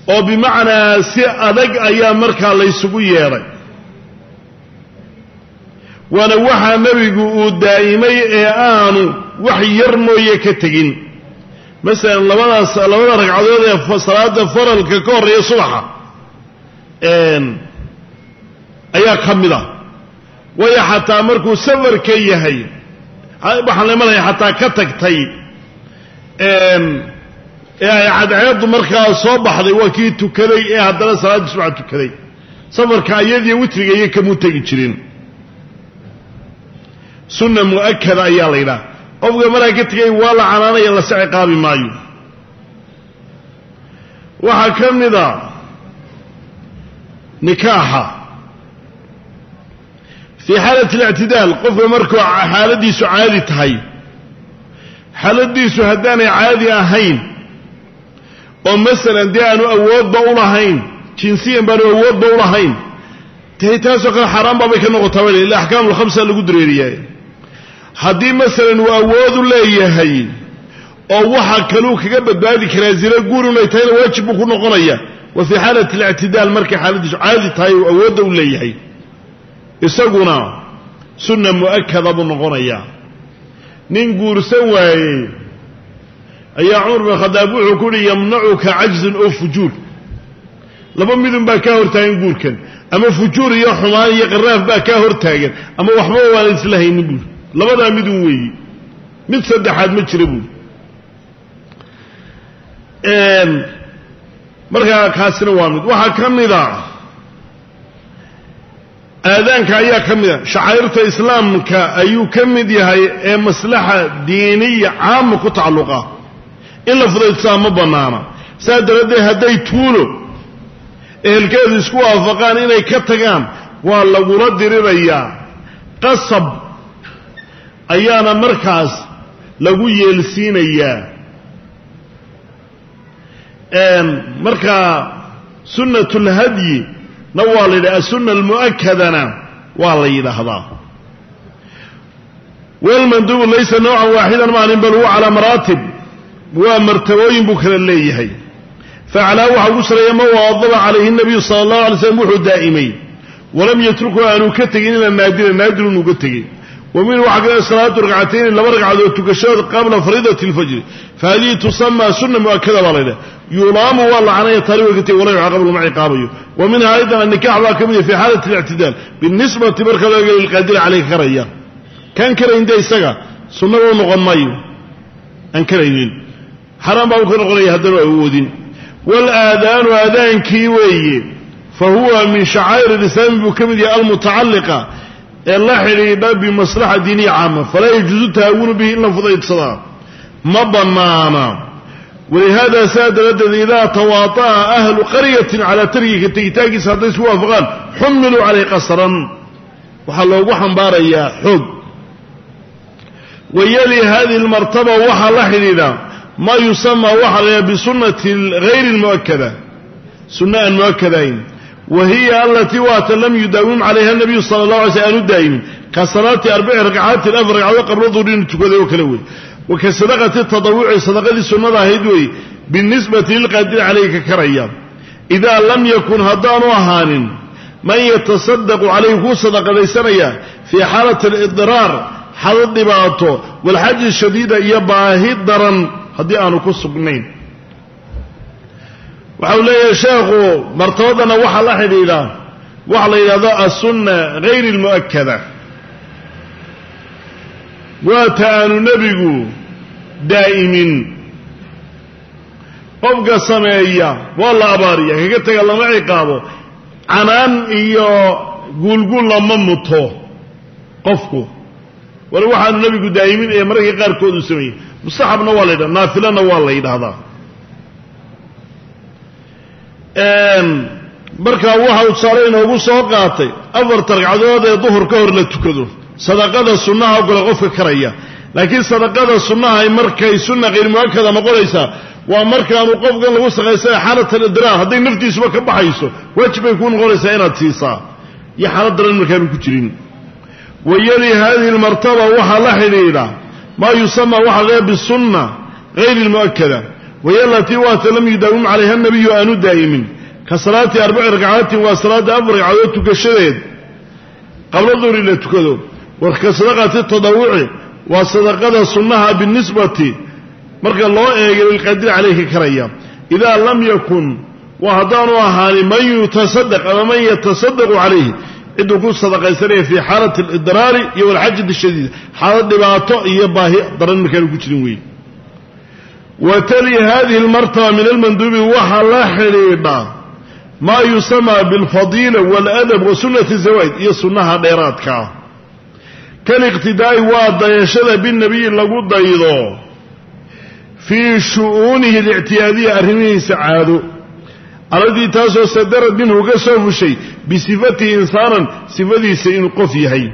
oo bimacnaa si adag ayaa markaa laysugu yeedhay waana waxaa nebigu uu daa'imay ee aanu wax yar mooye ka tegin. Masalan labadaas labada ragcadood ee salaada faralka ka horreeya subaxa ayaa ka mid a waayo xataa markuu safarka yahay waxaan lemalaya xataa ka tagtay ee ay cadceeddu markaa soo baxday waa kii tukaday ee haddana salaaddii subaxa tukaday safarka ayadiiyo witriga iyo kamuu tegi jirin sunna mu'akada ayaa la yidhaha qofka markaa ka tegay waa la canaanaya lase ciqaabi maayo. Waxaa ka mid a nikaaxa. Fii xaalat اlictidaal qofka markuu xaaladiisu caadi tahay xaaladiisu haddaanay caadi ahayn oo masalan dee aanu awoodba u lahayn jinsiyan baanu awoodba u lahayn dee taasoo kale xaaraan baabay ka noqotaa ba ila axkaam lkhamsa lagu dareeriyaa haddii masalan uu awoodu leeyahay oo waxa kaluu kaga badbaadi karaa zina guur inay tahayna waajib buu ku noqonaya wa fii xaalat اlictidaal markay xaaladiisu caadi tahay oo awoodda u leeyahay. Isaguna sunna mu'akada buu noqonayaa nin guursan waayey ayaa cumar bin khadaab wuxuu ku uhi yamnacuka cajzun oo fujuur. Laba midun baa kaa hortaagan guurkan. Ama fujuur iyo xumaan iyo qaraaf baa kaa hortaagan. Ama waxba waan isla haynin buuri labadaa midun weeyi. Mid saddexaad ma jira buuri markaa kaasina waa mid. Waxaa ka mid a aadaanka ayaa ka mid a shacairta islaamka ayuu ka mid yahay ee maslaxa diiniya caama ku tacalluqa. In la fudaydsaa ma bannaana saas daraaddeed hadday tuulo ehelkeedu isku waafaqaan inay ka tagaan waa lagula dirirayaa qasab ayaana markaas lagu yeelsiinayaa. Markaa sunnatulhadyi na waa la yidhaha asunna almu'akadana waa la yidhaahdaa. Walmanduubu laysa nawcan waaxidan maanin bal huwa calaa maraatib. Waa martabooyin buu kala leeyahay. Faclaa waxa ugu sareeya ma waadaba calayhi nabiyu sala allahu alay slam wuxuu daa'imay. Walam yatrukhu aanu ka tegin ila naadira naadirun uga tegey wa minhu waxaa kamida salaatu ragcatayni laba ragcadood tukashadood qabla fariidati اlfajri fahadihi tusamaa sunna mu'akada baa la ydhaha yulaamu waa lacanaya taari way ka tegi wala yucaqabu lama ciqaabayo. Wa minha aydan annikax baa ka mid fi xaalati اlictidaal binisbati marka loo eego lilqaadiri caleyka karaya. Kaan karayn de isaga sunnaba u noqon maayo. Aan karaynin. Xaraan baa u ka noqonaya ee la xidhiidha bimaslaxa diiniya caama. Falaa yajuusu tahaawunu bihi in la fudaydsadaa. Ma bannaana. Walihaada saa daraaddeed idaa tawaata'a ahlu qaryatin calaa tarkika tegitaankiisa hadday isku waafaqaan xumiluu calayh qasran waxaa loogu xambaarayaa xoog. Wayali hadihi lmartaba waxaa la xidhiidha ma yusamaa waxaa la bisunati hayri lmu'akada sunna aan mu'akadayn wa hiya alatii waata lam yudaawim calayha nabiyu sala allah alay sl aanu daa'imin ka salaati arbaci ragcaatin afar ragcadood qabla duhri inu tukaday oo kale wey wa ka sadaqati tadawuci sadaqadii sunnada ahayd wey binisbati lilqaadiri calayhi ka karaya idaa lam yakun haddaanu ahaanin man yatasadaqu calayhi kuu sadaqadaysanaya fii xaalati alidiraar xadad dhibaato walxaji shadiida iyo baahi daran haddii aanu ku sugnayn waxau leeyahay sheekhu martabadana waxaa la xidhiidha. Waxa la yidhahdo assunna hayri lmu'akada waata aanu nebigu daa'imin. Qofka sameeya waa la abaariya kaga tega lama ciqaabo. Canaan iyo guulguul lama muto qofku. Wali waxaanu nebigu daa'imin ee mararka qaarkood uu sameeyey. Mustaxabna waa la yidhahda naafilana waa la yidhaahdaa markaa waxa uu tusaale inoogu soo qaatay afarta ragcadood ee duhur ka hor la tukado. Sadaqada sunnaha oo kale qofka karaya. Laakiin sadaqada sunnaha markay sunna hayr mu'akada noqonaysaa waa markaanu qofkan lagu saqaysana xaalat alidraar hadday naftiisuba ka baxayso waajib bay kuu noqonaysaa inaad siisaa. Iyo xaalad daran markaanu ku jirin. Wayali hadihi lmartaba waxaa la xidhiidha. Maa yusama waxa laga bisunna hayri lmu'akada waya alatii waata lam yudaawim calayha nabiyu aanu daa'imin ka salaati arbaci ragcaatin waa salaadda afar ragcadood tukashadeed. Qabla duhri la tukado. Wa ka sadaqati tadawuci waa sadaqada sunnaha binisbati. Marka loo eega lilqadiri calayhi karaya idaa lam yakun waa haddaanu ahaanin man yutasadaq ama man yatasadaqu calayhi ciduu ku sadaqaysanaya fii xaalati alidraari iyo walxajati shadiida xaalad dhibaato iyo baahi daran markaanu ku jirin weeye wa tali hadihi almartaba min almanduubi waxaa la xidhiidha maa yusamaa bilfadiila waaladab wa sunnati zawaid iyo sunnaha dheeraadkaa kaliqtidaa'i waa dayashada binabiyi lagu daydo fii shu'uunihi alictiyaadiya arrimihiisa caado. Alladii taasoo sadarad minhu ka soo fushay bisifatihi insaanan sifadiisa inuu qof yahay.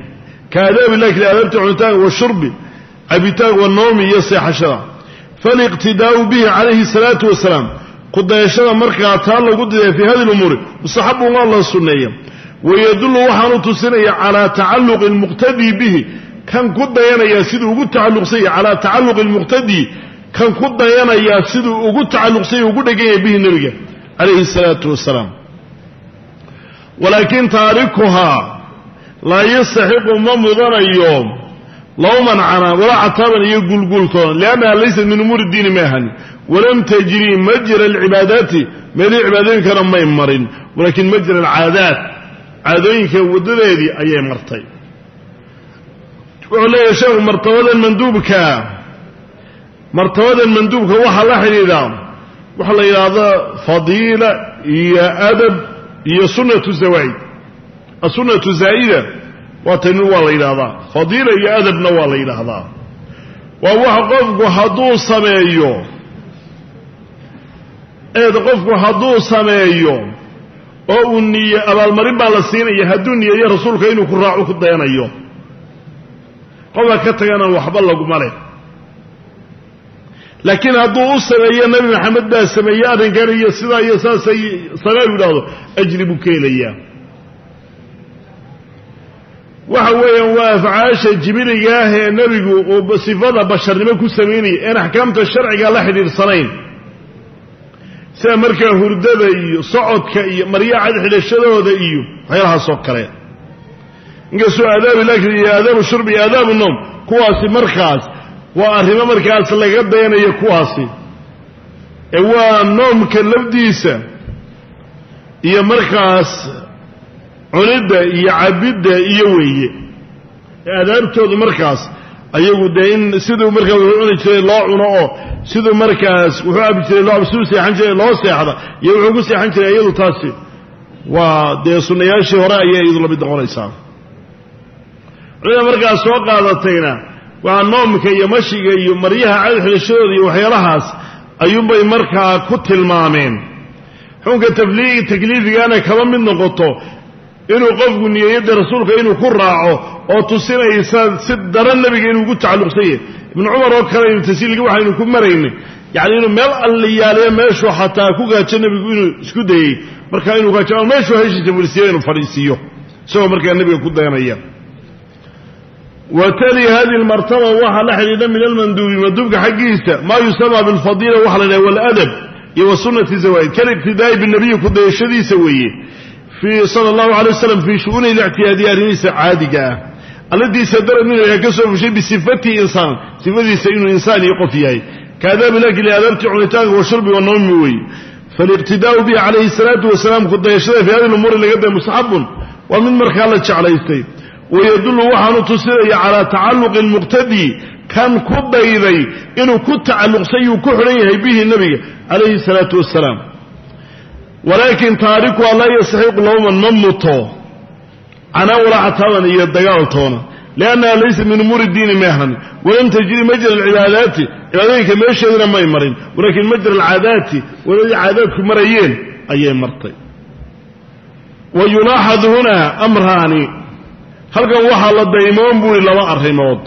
Ka aadaabi laakiin aadaabta cunitaanka washurbi cabitaanka wanawmi iyo seexashada faaliqtidaa'u bihi calayhi salaatu wasalaam ku dayashada markaa taa lagu didaya fii hadi lumuuri mustaxabun waa la sunneeya wayadullu waxaanu tusinaya calaa tacalluqi lmuqtadii bihi kan ku dayanayaa siduu ugu tacalluqsanya calaa tacalluqi lmuqtadii kan ku dayanayaa siduu ugu tacalluqsanya ugu dhegan yahay bihi nebiga calayhi salaatu wasalaam walaakin taarikuhaa laa yastaxiqu ma mudanayo lowman canaan walaa cataaban iyo gulgultoona liannaha laysat min umuuri diini ma ahan. Walam tajri majra alcibaadaati meelihii cibaadooyinkana may marin walaakin majra alcaadaat caadooyinka waddadeedii ayay martay. Wuxuu leeyahay sheekhu martabadan manduubka martabadan manduubka waxaa la xidhiidhaa waxaa la yidhaahdaa fadiila iyo adab iyo sunnatu zawaa'id asunatu zaa'ida waa waa la yidhaahdaa. Fadiila iyo adabna waa la yidhaahdaa. Waa wax qofku hadduu sameeyo. Eed qofku hadduu sameeyo oo uu niye abaalmarin baa la siinaya hadduu niyeeyo rasuulka inuu ku raaco ku dayanayo. Qofka ka tagana waxba laguma leh. Laakiin hadduu u sameeyo nebi maxamed baa sameeyey arrinkan iyo sidaa iyo saasay samee u yidhaahdo ajri buu ka helayaa waxa weeyaan waa afcaasha jibiliga ah ee nebigu uu sifada basharnimo ku samaynaya een axkaamta sharciga la xidhiidhsanayn. Sida markaa hurdada iyo socodka iyo maryaha cadxidhashadooda iyo waxyaalahaasoo kale. Inkastoo aadaabu lakli iyo aadaabu shurbi iyo aadaabu noom kuwaasi markaas waa arrimo markaas laga dayanayo kuwaasi. Ee waa noomka lafdiisa iyo markaas cunidda iyo cabidda iyo weeye. Aadaabtoodu markaas ayagu dee in siduu markaa wuxuu cuni jiray loo cuno oo siduu markaas wuxuu cabi jiray siduu seexan jiray loo seexda iyo wuxuu ku seexan jiray iyadu taasi. Waa dee sunnayaashii hore ayay iyadu la mid noqonaysaa. Culimada markaas soo qaadatayna waa noomka iyo mashiga iyo maryaha cadxidhashadooda iyo waxyaalahaas ayuunbay markaa ku tilmaameen. Tafliigi takliifigana kama mid noqoto inuu qofku niyeeyada rasuulka inuu ku raaco oo tusinaysa si daran nebiga inuu ugu tacalluqsan yahay. Ibnu cumar oo kale inu tasiilgi waxaynu ku maraynay. Yacni inuu meel alliyaaliya meeshuu xataa ku gaajo nebigu inuu isku dayey markaa inuu gaajo meeshuu heshiisa fadhiisiiyo inuu fadhiisiiyo isagoo markaa nebiga ku dayanaya. Wa tali hadihi lmartaba waxaa la xidhiidha min almanduubi manduubka xaggiisa maa yusamaa bilfadiila waxa la dhaha waladab iyo wa sunnati zawaa'id kaliqtidaa'i binabiyi kudayashadiisa weeye. fii sala allahu alay wasalam fii shu'uuni lictiyaadiya arrimihiisa caadiga ah. Alladiisa darad minhu ee ka soo fushay bisifatihi insaan. Sifadiisa inuu insaan iyo qof yahay. Kaadaabi lakli adarti cunitaanka wa shurbi wa nawmi weeye faaliqtidaa'u bihi calayhi salaatu wasalaam kudayashada fii hadi lumuuri laga day mustaxabun. Waa mid markaa la jeclaystay. Wayadullu waxaanu tusinaya calaa tacalluqi lmuqtadi kan ku dayday inuu ku tacalluqsay uu ku xidhan yahay bihi nebiga calayhi salaatu wasalaam walaakin taarikuha laa yastaxiiqu lawman ma muto. Canaa walaa cataaban iyo dagaaltoona. Liannaha laysa min umuuri diini meehran walam tajri majra alcibaadaati cibaadooyinka meesheeduna may marin. Walaakin majra alcaadaati waladii caadaadku marayeen ayay martay. Wa yulaaxad hunaa amraani. Halkan waxaa la daymoon buuri laba arrimood.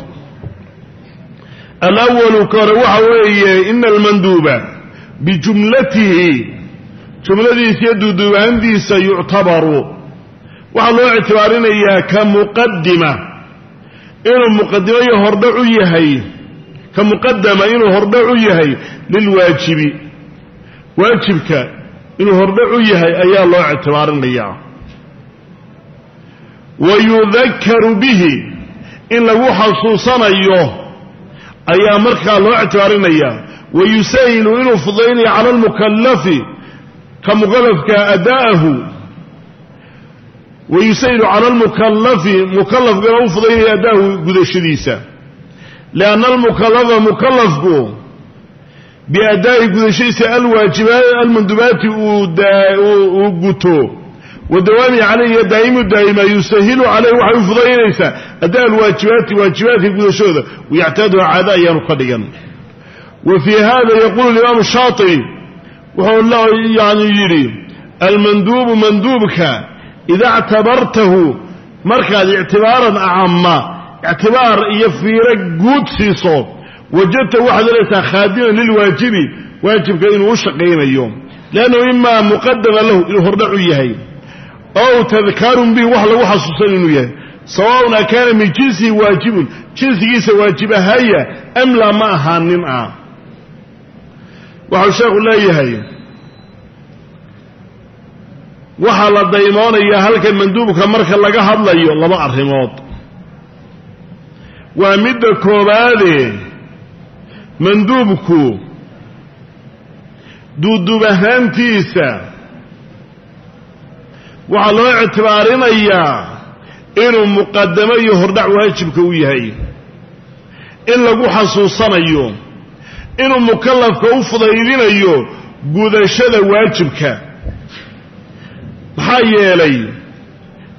Alawalu ka waxa weeye ina almanduuba bijumlatihi jumladiisa iyo duuduubaantiisa yuctabaru. Waxaa loo ictibaarinayaa ka muqadima inuu muqadimo iyo hordhac u yahay. Ka muqadama inuu hordhac u yahay lilwaajibi waajibka inuu hordhac u yahay ayaa loo ictibaarinayaa. Wa yudakaru bihi in lagu xasuusanayo ayaa markaa loo ictibaarinayaa. Wa yusahilu inuu fudaynayo cala almukallafi ka mukalafka ada'ahu wa yusahilu cala almukallafi mukallafkana u fudaynaya ada'ahu gudashadiisa. Lianna almukalafa mukallafku biadaa'i gudashadiisa alwaajibaat uu guto. Wa dawaami calayhi daa'imu daa'ima yusahilu caleyh waxay u fudaynaysaa adaa alwaajibaati waajibaadka gudashooda. Wayactaaduha caado ayaanu ka dhigan. Wa fii hada yaquulu imaamu shaatibi wuxuu yani yidhi almanduubu manduubka ida ictabartahu markaad ictibaaran acama ictibaar iyo fiiro guud siiso wajadta waxaad helaysaa khaadiman lilwaajibi waajibka inuu u shaqaynayo liannahu imaa muqadama lahu inuu hordhac u yahay ow tadkaarun bihi wax lagu xasuusan inuu yahay sawaun akaana min jinsihi waajibun jinsigiisa waajib ahaya am laa ma ahaanin ah waxau sheekhu leeyahay waxaa la daymoonayaa halkan manduubka marka laga hadlayo laba arrimood. Waa midda koobaade manduubku duuduub ahaantiisa waxaa loo ictibaarinayaa inuu muqadamo iyo hordhac waajibka u yahay in lagu xasuusanayo inuu mukallafka u fudaydinayo gudashada waajibka. Maxaa yeelay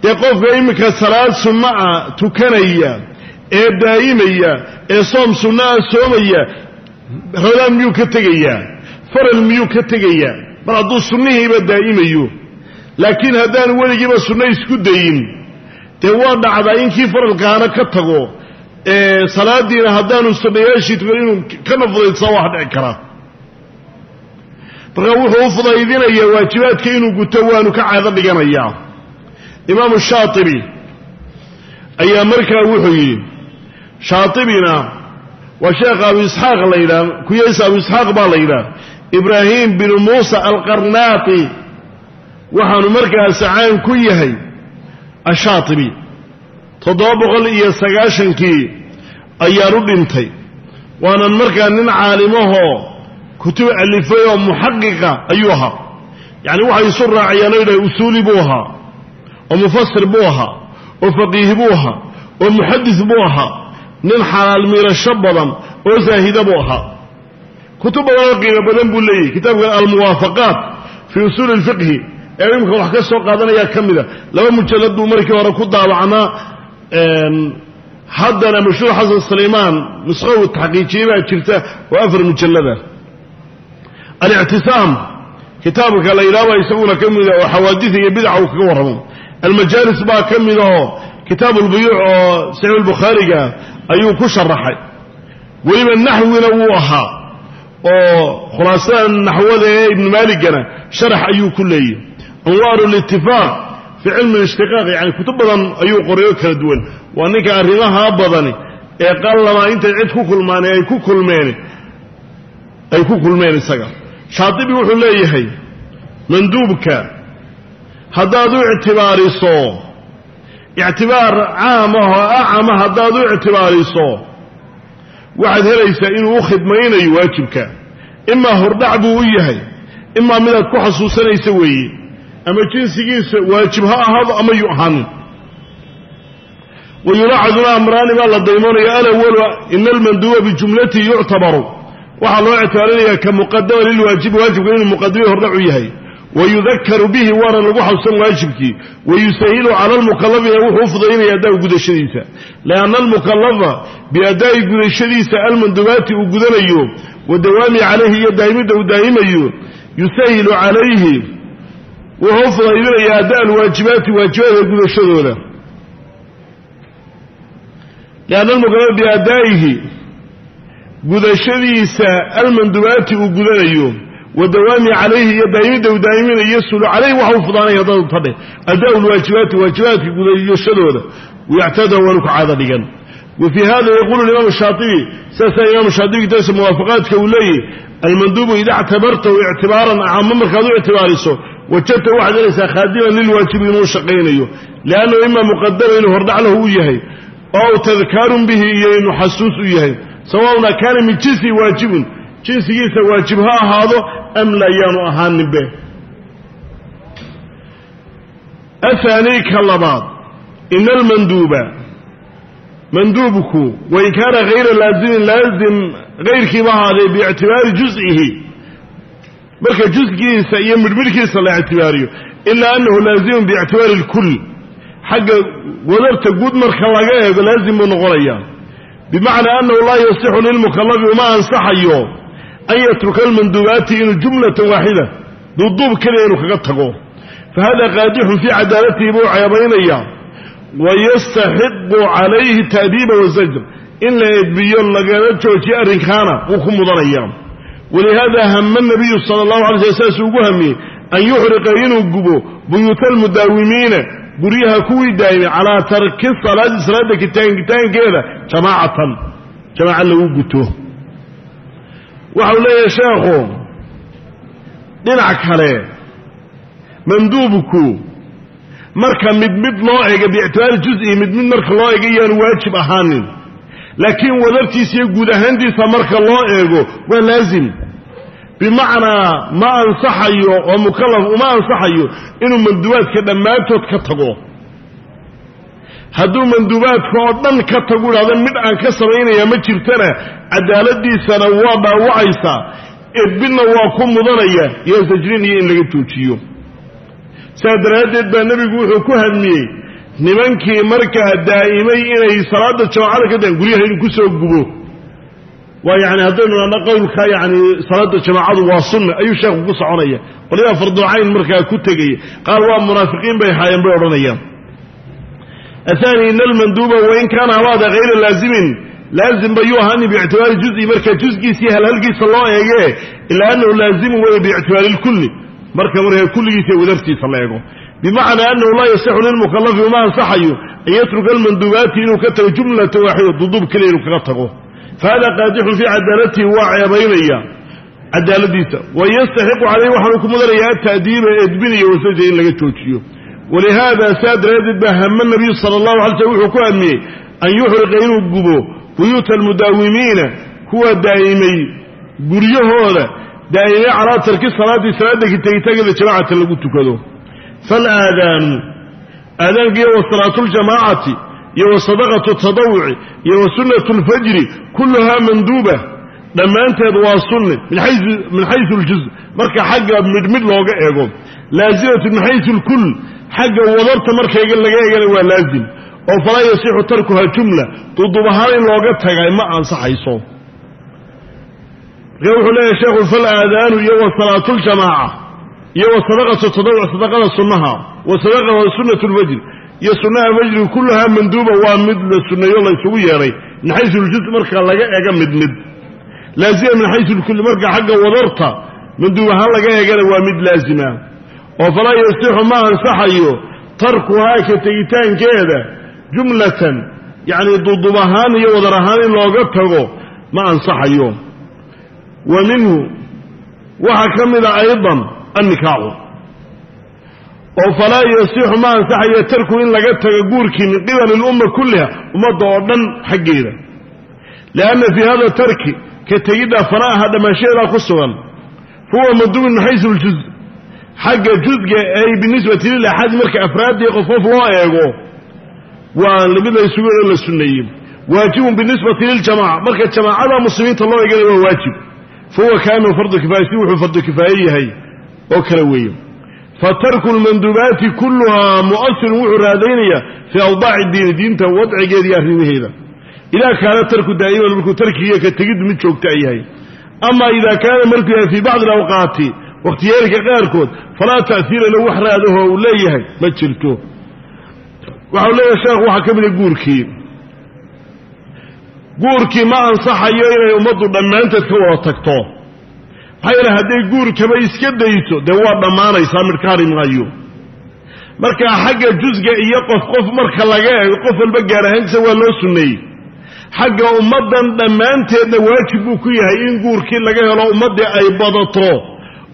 dee qofka iminka salaad sunno ah tukanaya ee daa'imaya ee soom sunno ah soomaya rabadaan miyuu ka tegayaa? Faral miyuu ka tegayaa? Mar hadduu sunnihiiba daa'imayo laakiin haddaanu weligiiba sunno isku dayin dee waa dhacdaa in kii faralkaana ka tago salaadiina haddaanu sunnayaashii tukan inuu kana fudaydsaa wax dhici karaa. Marka wuxuu u fudaydinayaa waajibaadka inuu guto waanu ka caado dhiganayaa imaamu shaatibi ayaa markaa wuxuu yidhi shaatibina waa sheekha abu isxaaq la yidhaha kuyaysa abu isxaaq baa la yidhaha ibraahim binu muusa alqarnaati waxaanu markaas caan ku yahay ashaatibi toddoba boqol iyo sagaashankii ayaanu dhintay. Waanan markaa nin caalimahoo kutub alifay oo muxaqiqa ayuu ahaa. Yacni waxay isu raacayaan o yidhaha usuuli buu ahaa oo mufasir buu ahaa oo faqiih buu ahaa oo muxadis buu ahaa nin xalaal miirasho badan oo zaahida buu ahaa. Kutub badan oo qiimo badan buu leeyahy kitaabkan almuwaafaqaat fii usuuli اlfiqhi ee imika wax ka soo qaadanayaa ka mida laba mujalad buu markii hore ku daabacnaa haddana mashhuur xasan sulaymaan nusqo uu taxqiijiyey baa jirta oo afar mujallada. Alictisaam kitaabka la yidhahba isaguna ka mida oo xawaadida iyo bidca uu kaga warramo almajaalis baa ka mid oo kitaabu lbuyuuc oo saxiix lbukhaariga ayuu ku sharaxay. Weliba naxwina wuu ahaa oo khulaasada naxwada ee ibnu maaligana sharax ayuu ku leeyahy anwaaru litifaaq fii cilmi lishtiqaaq yani kutub badan ayuu qorayo kala duwan waa ninka arrimaha badani ee qallama intay cid ku kulmaan ay ku kulmeen ay ku kulmeen isaga shaatibi wuxuu leeyahay manduubka haddaad u ictibaariso ictibaar caam ah oo acama haddaad u ictibaariso waxaad helaysaa inuu u khidmaynayo waajibka imaa hordhac buu u yahay imaa midaad ku xasuusanaysa weeye ama jinsigiisa waajib ha ahaado ama yu ahaanin wayulaacaduna amraani baa la daymoonaya alawalu ina almanduuba bijumlatihi yuctabaru. Waxaa loo ictibaarinaya ka muqadama lilwaajibi waajibka inuu muqadimay hordhac u yahay. Wayudakaru bihi waana lagu xasuusan waajibkii. Wayusahilu cala almukalafina wuxuu fudaynaya adaaga gudashadiisa. Lianna almukalafa biadaa'i gudashadiisa almandubaati uu gudanayo wa dawaami calayhi iyo daa'imidda uu daa'imayo yusahilu calayhi wuxuu u fudaydinaya addaa alwaajibaati waajibaadka gudashadooda. Lianna almukalafa biadaa'ihi gudashadiisa almandubaati uu gudanayo wa dawaami calayhi iyo daa'imidda uu daa'iminayo sulu calayhi waxa fudaanaya haddadu tadhe addaa'u lwaajibaati waajibaadka gudashadooda wayactada waanu ku caada dhigan. Wa fii hada yaquulu imaam shaatibi saasaa imaam shaatibi kitaabkiisa muwaafaqaadka uu leeyahy almanduubu ida ictabartahu ictibaaran acamo markaad u ictibaariso wajadta waxaad helaysaa khaadiman lilwaajibi inuu shaqaynayo liannahu ima muqadama inuu hordhac lahu u yahay ow tadkaarun bihi iyo inuu xasuus u yahay sawauna kaana min jinsi waajibun jinsigiisa waajib ha ahaado am la yaanu ahaaninbe. Ahaanii ka labaad ina almanduuba manduubku wain kaana hayra laazimin laazim hayrkiiba ahaadee biictibaari jus'ihi marka jusgiisa iyo midhmidhkiisa la ictibaariyo ilaa annahu laazimun biictibaari اlkul xagga wadarta guud marka laga eego laazim buu noqonaya. Bimacnaa annahu laa yasixu lilmukalafi uma ansaxayo an yatruka almanduubaati inuu jumlatan waaxida duuduub keliya inuu kaga tago. Fahada qaadixun fii cadaalatihi buu ceebaynaya wayastaxiqu calayhi ta'diiba wazajr in la edbiyo lagala joojiyo arrinkaana wuu ku mudanaya walihaada hama nabiyu sala allahu alay sl saasuu ugu hamiyey an yuxriqa inuu gubo buyuuta almudaawimiina guryaha kuwii daa'imay calaa tarki salaati salaada kitaankeeda jamaacatan jamaaca lagu guto waxau leeyahay sheekhu dhinac kale manduubku marka mid mid loo ega biictibaari juz'i mid mid marka loo ega iyaanu waajib ahaanin laakiin wadartiisa iyo guud ahaantiisa marka loo eego waa laazim. Bimacnaa ma ansaxayo oo mukalaf uma ansaxayo inuu manduubaadka dhammaantood ka tago. Hadduu manduubaadka oo dhan ka tagu idhahdo midh aan ka samaynaya ma jirtana cadaaladiisana waa dhaawacaysaa edbinna waa ku mudanaya iyo sajrin iyo in laga joojiyo saas daraaddeed baa nebigu wuxuu ku hadmiyey nimankii markaa daa'imay inay salaada jamaacada ka daan guryaha inu ku soo gubo. Waa yani haddaynu idhahno qowlka yani salaada jamaacadu waa sunna ayuu sheekhu ku soconaya. Qolyaha farducayn markaa ku tegaya qaar waa munaafiqiin bay ahaayeen bay odhanayaan. Ahaani ina almanduuba wain kaana habaada hayra laazimin laazim bayuu ahaani biictibaari juzi marka jusgiisii halhalgiisa loo eege ilaa annahu laazimun wey biictibaari lkulli marka markaa kulligiisa wadartiisa la eego bimacnaa annahu laa yasixu lilmukalafi uma ansaxayo an yatruka almanduubaati inuu ka tago jumlata waaxida duduub keliya inuu kaga tago fahada qaadixun fii cadaalatihi waa ceebaynaya cadaaladiisa wayastaxiqu calayhi waxaanu ku mudanaya ata'diiba edbin iyo wasaja in laga joojiyo walihaada saa daraaddeed baa hama nabiyu sala allahu alay slm wuxuu ku hadmiyey an yuxriqa inuu gubo buyuuta almudaawimiina kuwa daa'imay guryahooda daa'imay calaa tarki salaati salaada tegitaankeeda jamaacata lagu tukado faalaadaanu aadaanka iyo wa salaatu ljamaacati iyo wa sadaqatu tadawuci iyo wa sunnatu lfajri kulluhaa manduuba dhammaanteed waa sunne min xaysu ljuz marka xagga midhmidh looga eego laazimatu min xaysu lkul xagga wadarta markayga laga eegana waa laazim oo falaa yasixu tarkuha jumla duduub ahaan in looga tagay ma ansaxayso marka wuxuu leeyahay sheekhu falaadaanu iyo wa salaatu ljamaaca iyo wa sadaqatu tadawuc sadaqada sunnaha wa sadaqa wa sunnatu lfajri iyo sunnaha fajri kulluhaa manduuba waa mid la sunneeyo la ysugu yeedhay min xaysu ljuz marka laga ega mid mid. Laazima min xaysu lkulli marka xagga wadarta manduub ahaan laga eegana waa mid laazima. Oo falaa yasixu ma ansaxayo tarkuhaa ka tegitaankeeda jumlatan yacni duduub ahaan iyo wadar ahaan in looga tago ma ansaxayo. Wa minhu waxaa ka mida aydan annikaaxu oo falaa yasixu ma ansaxayo tarku in laga tago guurkii min qibali lumma kulliha ummadda oo dhan xaggeeda. Lianna fii hada tarki ka tegidda fana'aha dhammaashadeedaa ku sugan fahuwa maduubun min xaysu ljuz xagga juzga ay binisbati lilaxaadi marka afraaddii qof qof loo eego waa mid la isugu la sunneeyey. Waajibun binisbati liljamaca marka jamaacada muslimiinta loo eegana waa waajib. Fahuwa kaanahu fardu kifaaya si wuxuu fardu kifaaye yahay oo kale fa tarku lmanduubaati kulluhaa mu'asirun wuxuu raadaynayaa fii awdaaci diini diinta wadcigeeda iyo arrimaheeda. Idaa kaana tarku daa'iman markuu tarkigiiyo ka tegiddu mid joogta ay yahay. Ama idaa kaana markuu yahay fii bacdi alawqaati wakhtiyeelka qaarkood falaa ta'hiira lahu wax raadaho uu leeyahay ma jirto. Waxau leeyahay sheekhu waxaa ka mida guurkii. Guurkii ma ansaxayo inay ummaddu dhammaanteed ka wada tagto yeele hadday guurkaba iska dayso dee waa dhammaanaysaa midhkaari maayo markaa xagga jusga iyo qof qof marka laga eego qof walba gaar ahaantiisa waa loo sunneeyey xagga ummaddan dhammaanteedna waajib buu ku yahay in guurkii laga helo ummaddii ay badato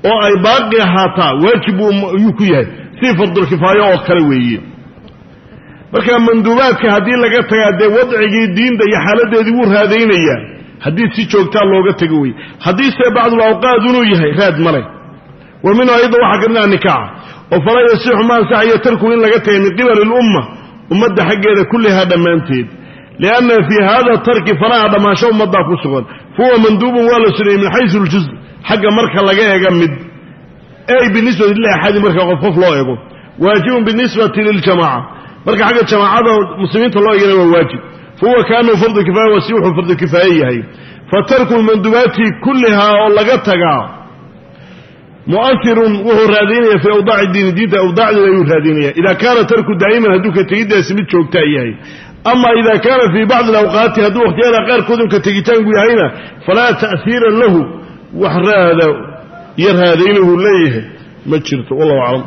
oo ay baaqi ahaataa waajib ayuu ku yahay. Sii fardulkifaayo oo kale weeye. Marka manduubaadka haddii laga tagaa dee wadcigii diinta iyo xaaladeedii wuu raadaynayaa haddii si joogtaa looga tego wey haddiise bacdul awqaad inuu yahay raad male wa minhu aydan waxaa ka mid ah nikaaxa oo falaa yasixu ma ansaxayo tarku in laga tagay min qibali lumma ummadda xaggeeda kullihaa dhammaanteed. Lianna fii hada tarki fanaha dhammaansho ummaddaa ku sugan. Fahuwa manduubun waa la suneeyey min xaysu ljuz xagga marka laga eega mid ay binisbati lilaxadi marka qof qof loo eego waajibun binisbati liljamaca marka xagga jamaacada muslimiinta loo eegana waa waajib fahuwa kaanahu fardu kifaaya waa si wuxuu fardu kifaaye yahay. Fa tarku lmanduubaati kullihaa oo laga tagaa. Mu'asirun wuxuu raadaynaya fii awdaaci diini diinta awdaacdeeda ayuu raadaynaya ida kaana tarku daa'iman hadduu ka tegiddaasi mid joogtaa yahay. Ama ida kaana fii bacdi alawqaati hadduu wakhtiyada qaarkood un ka tegitaanku yahayna falaa ta'hiira lahu. Wax raada iyo raadayna uu leeyahay. Ma jirto wallahu aclam